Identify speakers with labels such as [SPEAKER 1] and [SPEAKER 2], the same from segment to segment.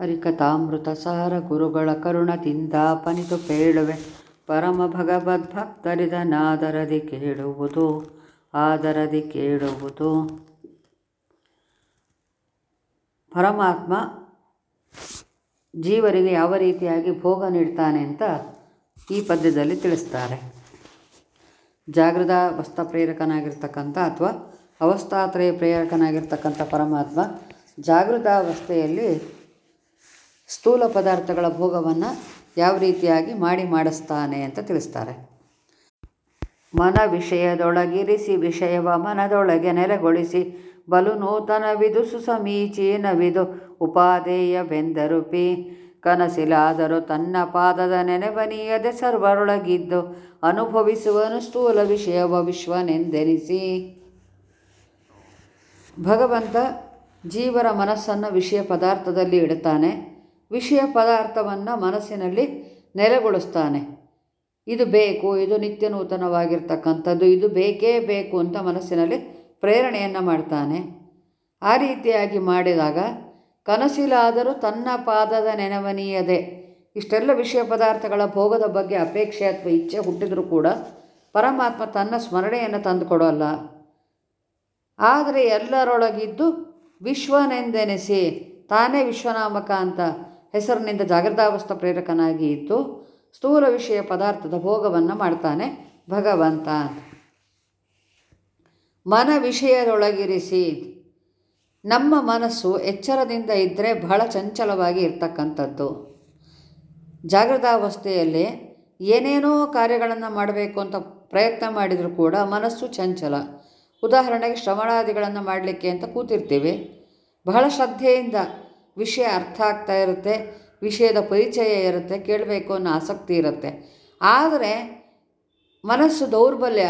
[SPEAKER 1] ಹರಿಕಥಾಮೃತ ಸಾರ ಗುರುಗಳ ಕರುಣದಿಂದ ಪನಿತು ಪೇಳುವೆ. ಪರಮ ಭಗವದ್ಭಕ್ತರಿದನಾದರದಿ ಕೇಳುವುದು, ಆದರದಿ ಕೇಳುವುದು. ಪರಮಾತ್ಮ ಜೀವರಿಗೆ ಯಾವ ರೀತಿಯಾಗಿ ಭೋಗ ನೀಡ್ತಾನೆ ಅಂತ ಈ ಪದ್ಯದಲ್ಲಿ ತಿಳಿಸ್ತಾರೆ. ಜಾಗೃತ ಅವಸ್ಥಾ ಪ್ರೇರಕನಾಗಿರ್ತಕ್ಕಂಥ ಅಥವಾ ಅವಸ್ಥಾತ್ರಯ ಪ್ರೇರಕನಾಗಿರ್ತಕ್ಕಂಥ ಪರಮಾತ್ಮ ಜಾಗೃತಾವಸ್ಥೆಯಲ್ಲಿ ಸ್ಥೂಲ ಪದಾರ್ಥಗಳ ಭೋಗವನ್ನು ಯಾವ ರೀತಿಯಾಗಿ ಮಾಡಿ ಮಾಡಿಸ್ತಾನೆ ಅಂತ ತಿಳಿಸ್ತಾರೆ. ಮನ ವಿಷಯದೊಳಗಿರಿಸಿ ವಿಷಯವ ಮನದೊಳಗೆ ನೆಲೆಗೊಳಿಸಿ, ಬಲು ನೂತನವಿದು ಸುಸಮೀಚೀನವಿದು ಉಪಾದೇಯವೆಂದರುಪಿ ಕನಸಿಲಾದರೂ ತನ್ನ ಪಾದದ ನೆನೆಬನಿಯದೆ ಸರ್ವರೊಳಗಿದ್ದು, ಅನುಭವಿಸುವನು ಸ್ಥೂಲ ವಿಷಯವ ವಿಶ್ವನೆಂದೆನಿಸಿ. ಭಗವಂತ ಜೀವರ ಮನಸ್ಸನ್ನು ವಿಷಯ ಪದಾರ್ಥದಲ್ಲಿ ಇಡುತ್ತಾನೆ. ವಿಷಯ ಪದಾರ್ಥವನ್ನು ಮನಸ್ಸಿನಲ್ಲಿ ನೆಲೆಗೊಳಿಸ್ತಾನೆ. ಇದು ಬೇಕು, ಇದು ನಿತ್ಯ ನೂತನವಾಗಿರ್ತಕ್ಕಂಥದ್ದು, ಇದು ಬೇಕೇ ಬೇಕು ಅಂತ ಮನಸ್ಸಿನಲ್ಲಿ ಪ್ರೇರಣೆಯನ್ನು ಮಾಡ್ತಾನೆ. ಆ ರೀತಿಯಾಗಿ ಮಾಡಿದಾಗ ಕನಸಿಲಾದರೂ ತನ್ನ ಪಾದದ ನೆನವನೀಯದೆ ಇಷ್ಟೆಲ್ಲ ವಿಷಯ ಪದಾರ್ಥಗಳ ಭೋಗದ ಬಗ್ಗೆ ಅಪೇಕ್ಷೆ ಅಥವಾ ಇಚ್ಛೆ ಹುಟ್ಟಿದರೂ ಕೂಡ ಪರಮಾತ್ಮ ತನ್ನ ಸ್ಮರಣೆಯನ್ನು ತಂದುಕೊಡೋಲ್ಲ. ಆದರೆ ಎಲ್ಲರೊಳಗಿದ್ದು ವಿಶ್ವನೆಂದೆನಿಸಿ ತಾನೇ ವಿಶ್ವನಾಮಕ ಅಂತ ಹೆಸರಿನಿಂದ ಜಾಗೃತಾವಸ್ಥ ಪ್ರೇರಕನಾಗಿ ಇದ್ದು ಸ್ಥೂಲ ವಿಷಯ ಪದಾರ್ಥದ ಭೋಗವನ್ನು ಮಾಡ್ತಾನೆ ಭಗವಂತ ಮನ ವಿಷಯದೊಳಗಿರಿಸಿ, ನಮ್ಮ ಮನಸ್ಸು ಎಚ್ಚರದಿಂದ ಇದ್ದರೆ ಬಹಳ ಚಂಚಲವಾಗಿ ಇರ್ತಕ್ಕಂಥದ್ದು. ಜಾಗೃತಾವಸ್ಥೆಯಲ್ಲಿ ಏನೇನೋ ಕಾರ್ಯಗಳನ್ನು ಮಾಡಬೇಕು ಅಂತ ಪ್ರಯತ್ನ ಮಾಡಿದರೂ ಕೂಡ ಮನಸ್ಸು ಚಂಚಲ. ಉದಾಹರಣೆಗೆ ಶ್ರವಣಾದಿಗಳನ್ನು ಮಾಡಲಿಕ್ಕೆ ಅಂತ ಕೂತಿರ್ತೀವಿ. ಬಹಳ ಶ್ರದ್ಧೆಯಿಂದ ವಿಷಯ ಅರ್ಥ ಆಗ್ತಾ ಇರುತ್ತೆ, ವಿಷಯದ ಪರಿಚಯ ಇರುತ್ತೆ, ಕೇಳಬೇಕು ಅನ್ನೋ ಆಸಕ್ತಿ ಇರುತ್ತೆ. ಆದರೆ ಮನಸ್ಸು ದೌರ್ಬಲ್ಯ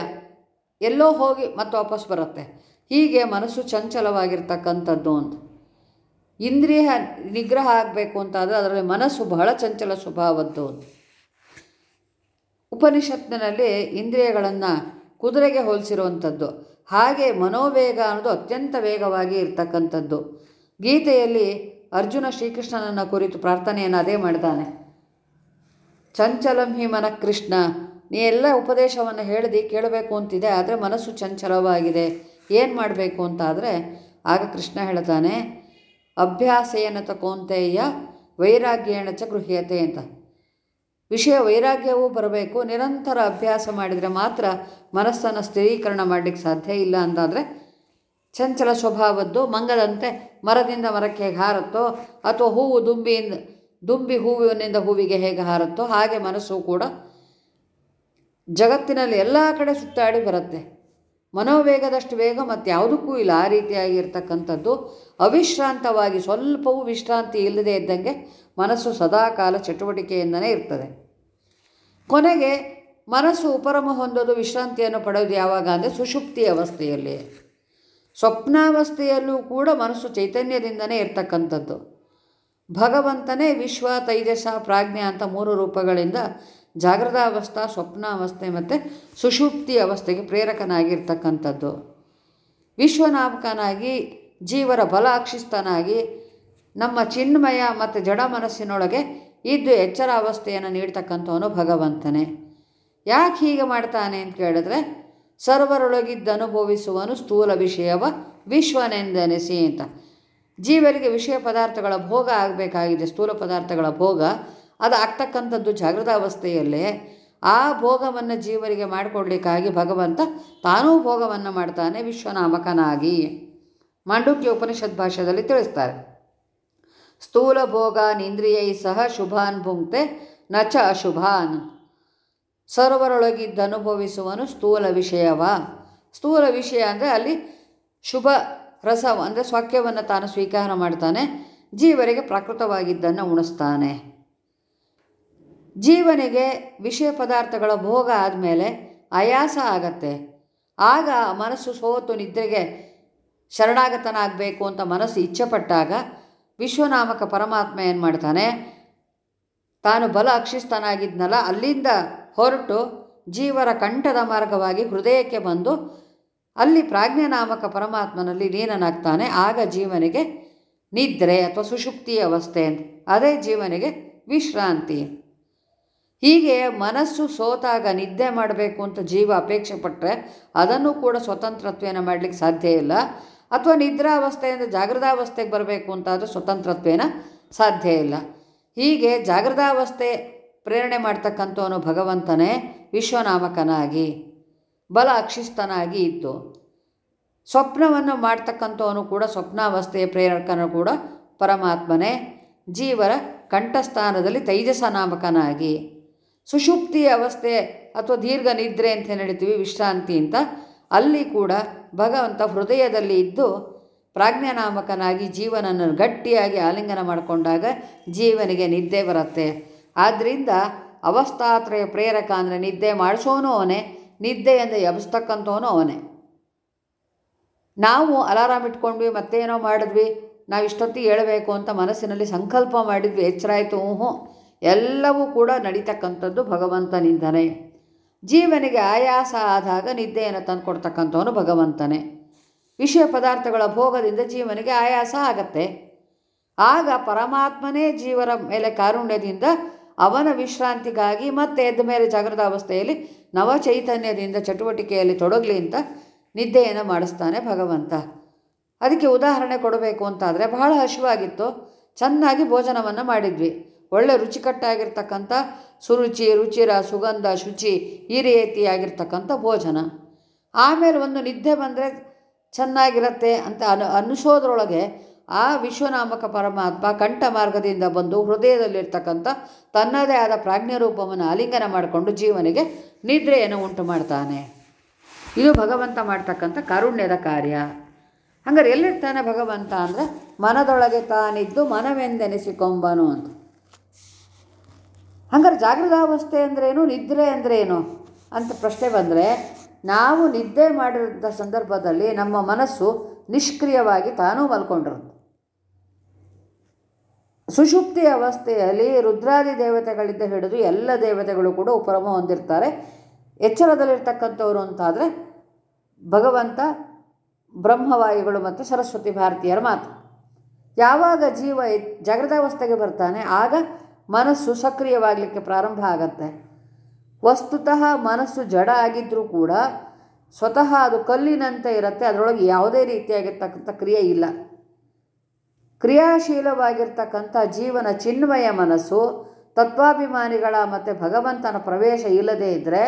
[SPEAKER 1] ಎಲ್ಲೋ ಹೋಗಿ ಮತ್ತೆ ವಾಪಸ್ ಬರುತ್ತೆ. ಹೀಗೆ ಮನಸ್ಸು ಚಂಚಲವಾಗಿರ್ತಕ್ಕಂಥದ್ದು ಅಂತ. ಇಂದ್ರಿಯ ನಿಗ್ರಹ ಆಗಬೇಕು ಅಂತಾದರೆ ಅದರಲ್ಲಿ ಮನಸ್ಸು ಬಹಳ ಚಂಚಲ ಸ್ವಭಾವದ್ದು ಉಪನಿಷತ್ತಿನಲ್ಲಿ ಇಂದ್ರಿಯಗಳನ್ನು ಕುದುರೆಗೆ ಹೋಲಿಸಿರುವಂಥದ್ದು. ಹಾಗೆ ಮನೋವೇಗ ಅನ್ನೋದು ಅತ್ಯಂತ ವೇಗವಾಗಿ ಇರ್ತಕ್ಕಂಥದ್ದು. ಗೀತೆಯಲ್ಲಿ ಅರ್ಜುನ ಶ್ರೀಕೃಷ್ಣನನ್ನು ಕುರಿತು ಪ್ರಾರ್ಥನೆಯನ್ನು ಅದೇ ಮಾಡಿದಾನೆ. ಚಂಚಲಂ ಹಿ ಮನ ಕೃಷ್ಣ ನೀ ಎಲ್ಲ ಉಪದೇಶವನ್ನು ಹೇಳಿದಿ, ಕೇಳಬೇಕು ಅಂತಿದೆ, ಆದರೆ ಮನಸ್ಸು ಚಂಚಲವಾಗಿದೆ. ಏನು ಮಾಡಬೇಕು ಅಂತಾದರೆ, ಆಗ ಕೃಷ್ಣ ಹೇಳ್ತಾನೆ ಅಭ್ಯಾಸೇನ ತಕೊಂತೆಯ ವೈರಾಗ್ಯೇಣ ಚ ಗೃಹ್ಯತೆ ಅಂತ. ವಿಷಯ ವೈರಾಗ್ಯವೂ ಬರಬೇಕು, ನಿರಂತರ ಅಭ್ಯಾಸ ಮಾಡಿದರೆ ಮಾತ್ರ ಮನಸ್ಸನ್ನು ಸ್ಥಿರೀಕರಣ ಮಾಡಲಿಕ್ಕೆ ಸಾಧ್ಯ ಇಲ್ಲ ಅಂತಾದರೆ ಚಂಚಲ ಸ್ವಭಾವದ್ದು ಮಂಗದಂತೆ ಮರದಿಂದ ಮರಕ್ಕೆ ಹೇಗೆ ಹಾರುತ್ತೋ ಅಥವಾ ಹೂವು ದುಂಬಿಯಿಂದ ದುಂಬಿ ಹೂವಿನಿಂದ ಹೂವಿಗೆ ಹೇಗೆ ಹಾರುತ್ತೋ ಹಾಗೆ ಮನಸ್ಸು ಕೂಡ ಜಗತ್ತಿನಲ್ಲಿ ಎಲ್ಲ ಕಡೆ ಸುತ್ತಾಡಿ ಬರುತ್ತೆ. ಮನೋವೇಗದಷ್ಟು ವೇಗ ಮತ್ತು ಯಾವುದಕ್ಕೂ ಇಲ್ಲ. ಆ ರೀತಿಯಾಗಿರ್ತಕ್ಕಂಥದ್ದು ಅವಿಶ್ರಾಂತವಾಗಿ ಸ್ವಲ್ಪವೂ ವಿಶ್ರಾಂತಿ ಇಲ್ಲದೆ ಇದ್ದಂಗೆ ಮನಸ್ಸು ಸದಾಕಾಲ ಚಟುವಟಿಕೆಯಿಂದನೇ ಇರ್ತದೆ. ಕೊನೆಗೆ ಮನಸ್ಸು ಉಪರಮ ಹೊಂದೋದು ವಿಶ್ರಾಂತಿಯನ್ನು ಪಡೆಯೋದು ಯಾವಾಗ ಅಂದರೆ ಸುಷುಪ್ತಿ ಅವಸ್ಥೆಯಲ್ಲಿ ಸ್ವಪ್ನಾವಸ್ಥೆಯಲ್ಲೂ ಕೂಡ ಮನಸ್ಸು ಚೈತನ್ಯದಿಂದನೇ ಇರ್ತಕ್ಕಂಥದ್ದು. ಭಗವಂತನೇ ವಿಶ್ವ, ತೈಜಸ, ಪ್ರಾಜ್ಞೆ ಅಂತ ಮೂರು ರೂಪಗಳಿಂದ ಜಾಗೃತಾವಸ್ಥಾ ಸ್ವಪ್ನಾವಸ್ಥೆ ಮತ್ತು ಸುಷುಪ್ತಿ ಅವಸ್ಥೆಗೆ ಪ್ರೇರಕನಾಗಿರ್ತಕ್ಕಂಥದ್ದು. ವಿಶ್ವನಾಮಕನಾಗಿ, ಜೀವರ ಬಲ ಅಕ್ಷಿಸ್ತನಾಗಿ ನಮ್ಮ ಚಿನ್ಮಯ ಮತ್ತು ಜಡ ಮನಸ್ಸಿನೊಳಗೆ ಇದ್ದು ಎಚ್ಚರ ಅವಸ್ಥೆಯನ್ನು ನೀಡ್ತಕ್ಕಂಥವನು ಭಗವಂತನೇ. ಯಾಕೆ ಹೀಗೆ ಮಾಡ್ತಾನೆ ಅಂತ ಕೇಳಿದ್ರೆ ಸರ್ವರೊಳಗಿದ್ದು ಅನುಭವಿಸುವನು ಸ್ಥೂಲ ವಿಷಯವ ವಿಶ್ವನೆಂದೆನಿಸಿ ಅಂತ. ಜೀವರಿಗೆ ವಿಷಯ ಪದಾರ್ಥಗಳ ಭೋಗ ಆಗಬೇಕಾಗಿದೆ, ಸ್ಥೂಲ ಪದಾರ್ಥಗಳ ಭೋಗ. ಅದು ಆಗ್ತಕ್ಕಂಥದ್ದು ಜಾಗೃತಾವಸ್ಥೆಯಲ್ಲೇ ಆ ಭೋಗವನ್ನು ಜೀವರಿಗೆ ಮಾಡಿಕೊಡ್ಲಿಕ್ಕಾಗಿ ಭಗವಂತ ತಾನೂ ಭೋಗವನ್ನು ಮಾಡ್ತಾನೆ ವಿಶ್ವನಾಮಕನಾಗಿ. ಮಾಂಡುಕ್ಯ ಉಪನಿಷತ್ ಭಾಷೆಯಲ್ಲಿ ತಿಳಿಸ್ತಾರೆ. ಸ್ಥೂಲ ಭೋಗಾನ್ ಇಂದ್ರಿಯೈ ಸಹ ಶುಭಾನ್ ಭುಂಕ್ತೆ ನಚ ಅಶುಭಾನ್. ಸರ್ವರೊಳಗಿದ್ದು ಅನುಭವಿಸುವನು ಸ್ಥೂಲ ವಿಷಯವ. ಸ್ಥೂಲ ವಿಷಯ ಅಂದರೆ ಅಲ್ಲಿ ಶುಭ ರಸ ಅಂದರೆ ಸ್ವಾಕ್ಯವನ್ನು ತಾನು ಸ್ವೀಕಾರ ಮಾಡ್ತಾನೆ, ಜೀವರಿಗೆ ಪ್ರಾಕೃತವಾಗಿದ್ದನ್ನು ಉಣಿಸ್ತಾನೆ. ಜೀವನಿಗೆ ವಿಷಯ ಪದಾರ್ಥಗಳ ಭೋಗ ಆದಮೇಲೆ ಆಯಾಸ ಆಗತ್ತೆ. ಆಗ ಮನಸ್ಸು ಸೋತು ನಿದ್ರೆಗೆ ಶರಣಾಗತನಾಗಬೇಕು ಅಂತ ಮನಸ್ಸು ಇಚ್ಛೆಪಟ್ಟಾಗ ವಿಶ್ವನಾಮಕ ಪರಮಾತ್ಮ ಏನು ಮಾಡ್ತಾನೆ ತಾನು ಬಲ ಅಕ್ಷಿಸ್ತನಾಗಿದ್ನಲ್ಲ ಅಲ್ಲಿಂದ ಹೊರಟು ಜೀವರ ಕಂಠದ ಮಾರ್ಗವಾಗಿ ಹೃದಯಕ್ಕೆ ಬಂದು ಅಲ್ಲಿ ಪ್ರಾಜ್ಞನಾಮಕ ಪರಮಾತ್ಮನಲ್ಲಿ ಲೀನನಾಗ್ತಾನೆ. ಆಗ ಜೀವನಿಗೆ ನಿದ್ರೆ ಅಥವಾ ಸುಷುಪ್ತಿ ಅವಸ್ಥೆ ಅಂತ. ಅದೇ ಜೀವನಿಗೆ ವಿಶ್ರಾಂತಿ. ಹೀಗೆ ಮನಸ್ಸು ಸೋತಾಗ ನಿದ್ದೆ ಮಾಡಬೇಕು ಅಂತ ಜೀವ ಅಪೇಕ್ಷೆ ಪಟ್ಟರೆ ಅದನ್ನು ಕೂಡ ಸ್ವತಂತ್ರತ್ವೇನ ಮಾಡಲಿಕ್ಕೆ ಸಾಧ್ಯ ಇಲ್ಲ. ಅಥವಾ ನಿದ್ರಾವಸ್ಥೆಯಿಂದ ಜಾಗೃತಾವಸ್ಥೆಗೆ ಬರಬೇಕು ಅಂತಾದರೂ ಸ್ವತಂತ್ರತ್ವೇನ ಸಾಧ್ಯ ಇಲ್ಲ. ಹೀಗೆ ಜಾಗೃತಾವಸ್ಥೆ ಪ್ರೇರಣೆ ಮಾಡ್ತಕ್ಕಂಥವನು ಭಗವಂತನೇ ವಿಶ್ವನಾಮಕನಾಗಿ, ಬಲ ಅಕ್ಷಿಸ್ತನಾಗಿ ಇತ್ತು. ಸ್ವಪ್ನವನ್ನು ಮಾಡ್ತಕ್ಕಂಥವನು ಕೂಡ ಸ್ವಪ್ನಾವಸ್ಥೆಯ ಪ್ರೇರಕನು ಕೂಡ ಪರಮಾತ್ಮನೇ. ಜೀವರ ಕಂಠಸ್ಥಾನದಲ್ಲಿ ತೈಜಸ ನಾಮಕನಾಗಿ ಸುಷುಪ್ತಿ ಅವಸ್ಥೆ ಅಥವಾ ದೀರ್ಘ ನಿದ್ರೆ ಅಂತ ನಡೀತೀವಿ ವಿಶ್ರಾಂತಿ ಅಂತ. ಅಲ್ಲಿ ಕೂಡ ಭಗವಂತ ಹೃದಯದಲ್ಲಿ ಇದ್ದು ಪ್ರಾಜ್ಞಾನಾಮಕನಾಗಿ ಜೀವನನ್ನು ಗಟ್ಟಿಯಾಗಿ ಆಲಿಂಗನ ಮಾಡಿಕೊಂಡಾಗ ಜೀವನಿಗೆ ನಿದ್ದೆ ಬರುತ್ತೆ. ಆದ್ದರಿಂದ ಅವಸ್ಥಾತ್ರಯ ಪ್ರೇರಕ ಅಂದರೆ ನಿದ್ದೆ ಮಾಡಿಸೋನು ಅವನೇ ನಿದ್ದೆಯಿಂದ ಎಬ್ಸ್ತಕ್ಕಂಥವನು ಅವನೇ. ನಾವು ಅಲಾರಾಮ್ ಇಟ್ಕೊಂಡ್ವಿ, ಮತ್ತೇನೋ ಮಾಡಿದ್ವಿ, ನಾವು ಇಷ್ಟೊತ್ತಿಗೆ ಹೇಳಬೇಕು ಅಂತ ಮನಸ್ಸಿನಲ್ಲಿ ಸಂಕಲ್ಪ ಮಾಡಿದ್ವಿ, ಎಚ್ಚರಾಯಿತು ಹ್ಞೂ ಎಲ್ಲವೂ ಕೂಡ ನಡೀತಕ್ಕಂಥದ್ದು ಭಗವಂತನಿಂದನೇ. ಜೀವನಿಗೆ ಆಯಾಸ ಆದಾಗ ನಿದ್ದೆಯನ್ನು ತಂದುಕೊಡ್ತಕ್ಕಂಥವನು ಭಗವಂತನೇ. ವಿಷಯ ಪದಾರ್ಥಗಳ ಭೋಗದಿಂದ ಜೀವನಿಗೆ ಆಯಾಸ ಆಗತ್ತೆ. ಆಗ ಪರಮಾತ್ಮನೇ ಜೀವರ ಮೇಲೆ ಕಾರುಣ್ಯದಿಂದ ಅವನ ವಿಶ್ರಾಂತಿಗಾಗಿ ಮತ್ತೆ ಎದ್ದ ಮೇಲೆ ಜಾಗೃತ ಅವಸ್ಥೆಯಲ್ಲಿ ನವ ಚೈತನ್ಯದಿಂದ ಚಟುವಟಿಕೆಯಲ್ಲಿ ತೊಡಗಲಿ ಅಂತ ನಿದ್ದೆಯನ್ನು ಮಾಡಿಸ್ತಾನೆ ಭಗವಂತ. ಅದಕ್ಕೆ ಉದಾಹರಣೆ ಕೊಡಬೇಕು ಅಂತಾದರೆ ಬಹಳ ಹಸಿವಾಗಿತ್ತು. ಚೆನ್ನಾಗಿ ಭೋಜನವನ್ನು ಮಾಡಿದ್ವಿ. ಒಳ್ಳೆ ರುಚಿಕಟ್ಟಾಗಿರ್ತಕ್ಕಂಥ ಸುರುಚಿ, ರುಚಿರ ಸುಗಂಧ, ಶುಚಿ ಈ ರೀತಿಯಾಗಿರ್ತಕ್ಕಂಥ ಭೋಜನ. ಆಮೇಲೆ ಒಂದು ನಿದ್ದೆ ಬಂದರೆ ಚೆನ್ನಾಗಿರತ್ತೆ ಅಂತ ಅನು ಅನ್ನಿಸೋದ್ರೊಳಗೆ ಆ ವಿಶ್ವನಾಮಕ ಪರಮಾತ್ಮ ಕಂಠ ಮಾರ್ಗದಿಂದ ಬಂದು ಹೃದಯದಲ್ಲಿರ್ತಕ್ಕಂಥ ತನ್ನದೇ ಆದ ಪ್ರಾಜ್ಞರೂಪವನ್ನು ಆಲಿಂಗನ ಮಾಡಿಕೊಂಡು ಜೀವನಿಗೆ ನಿದ್ರೆಯನ್ನು ಉಂಟು ಮಾಡ್ತಾನೆ. ಇದು ಭಗವಂತ ಮಾಡ್ತಕ್ಕಂಥ ಕಾರುಣ್ಯದ ಕಾರ್ಯ. ಹಂಗಾರೆ ಎಲ್ಲಿರ್ತಾನೆ ಭಗವಂತ ಅಂದರೆ? ಮನದೊಳಗೆ ತಾನಿದ್ದು ಮನವೆಂದೆನಿಸಿಕೊಂಬನು ಅಂತ. ಹಂಗಾರೆ ಜಾಗೃತಾವಸ್ಥೆ ಅಂದ್ರೇನು ನಿದ್ರೆ ಅಂದ್ರೇನು ಅಂತ ಪ್ರಶ್ನೆ ಬಂದರೆ, ನಾವು ನಿದ್ದೆ ಮಾಡಿರೋಂಥ ಸಂದರ್ಭದಲ್ಲಿ ನಮ್ಮ ಮನಸ್ಸು ನಿಷ್ಕ್ರಿಯವಾಗಿ ತಾನೂ ಮಲ್ಕೊಂಡಿರುತ್ತೆ ಸುಷುಪ್ತಿ ಅವಸ್ಥೆಯಲ್ಲಿ ರುದ್ರಾದಿ ದೇವತೆಗಳಿಂದ ಹಿಡಿದು ಎಲ್ಲ ದೇವತೆಗಳು ಕೂಡ ಉಪರಮ ಹೊಂದಿರ್ತಾರೆ. ಎಚ್ಚರದಲ್ಲಿರ್ತಕ್ಕಂಥವ್ರು ಅಂತಾದರೆ ಭಗವಂತ, ಬ್ರಹ್ಮವಾಯುಗಳು ಮತ್ತು ಸರಸ್ವತಿ ಭಾರತೀಯರ ಮಾತು. ಯಾವಾಗ ಜೀವ ಜಾಗೃತಾವಸ್ಥೆಗೆ ಬರ್ತಾನೆ, ಆಗ ಮನಸ್ಸು ಸಕ್ರಿಯವಾಗಲಿಕ್ಕೆ ಪ್ರಾರಂಭ ಆಗತ್ತೆ. ವಸ್ತುತಃ ಮನಸ್ಸು ಜಡ ಆಗಿದ್ದರೂ ಕೂಡ ಸ್ವತಃ ಅದು ಕಲ್ಲಿನಂತೆ ಇರುತ್ತೆ, ಅದರೊಳಗೆ ಯಾವುದೇ ರೀತಿಯಾಗಿರ್ತಕ್ಕಂಥ ಕ್ರಿಯೆ ಇಲ್ಲ. ಕ್ರಿಯಾಶೀಲವಾಗಿರ್ತಕ್ಕಂಥ ಜೀವನ ಚಿನ್ಮಯ ಮನಸ್ಸು, ತತ್ವಾಭಿಮಾನಿಗಳ ಮತ್ತು ಭಗವಂತನ ಪ್ರವೇಶ ಇಲ್ಲದೇ ಇದ್ದರೆ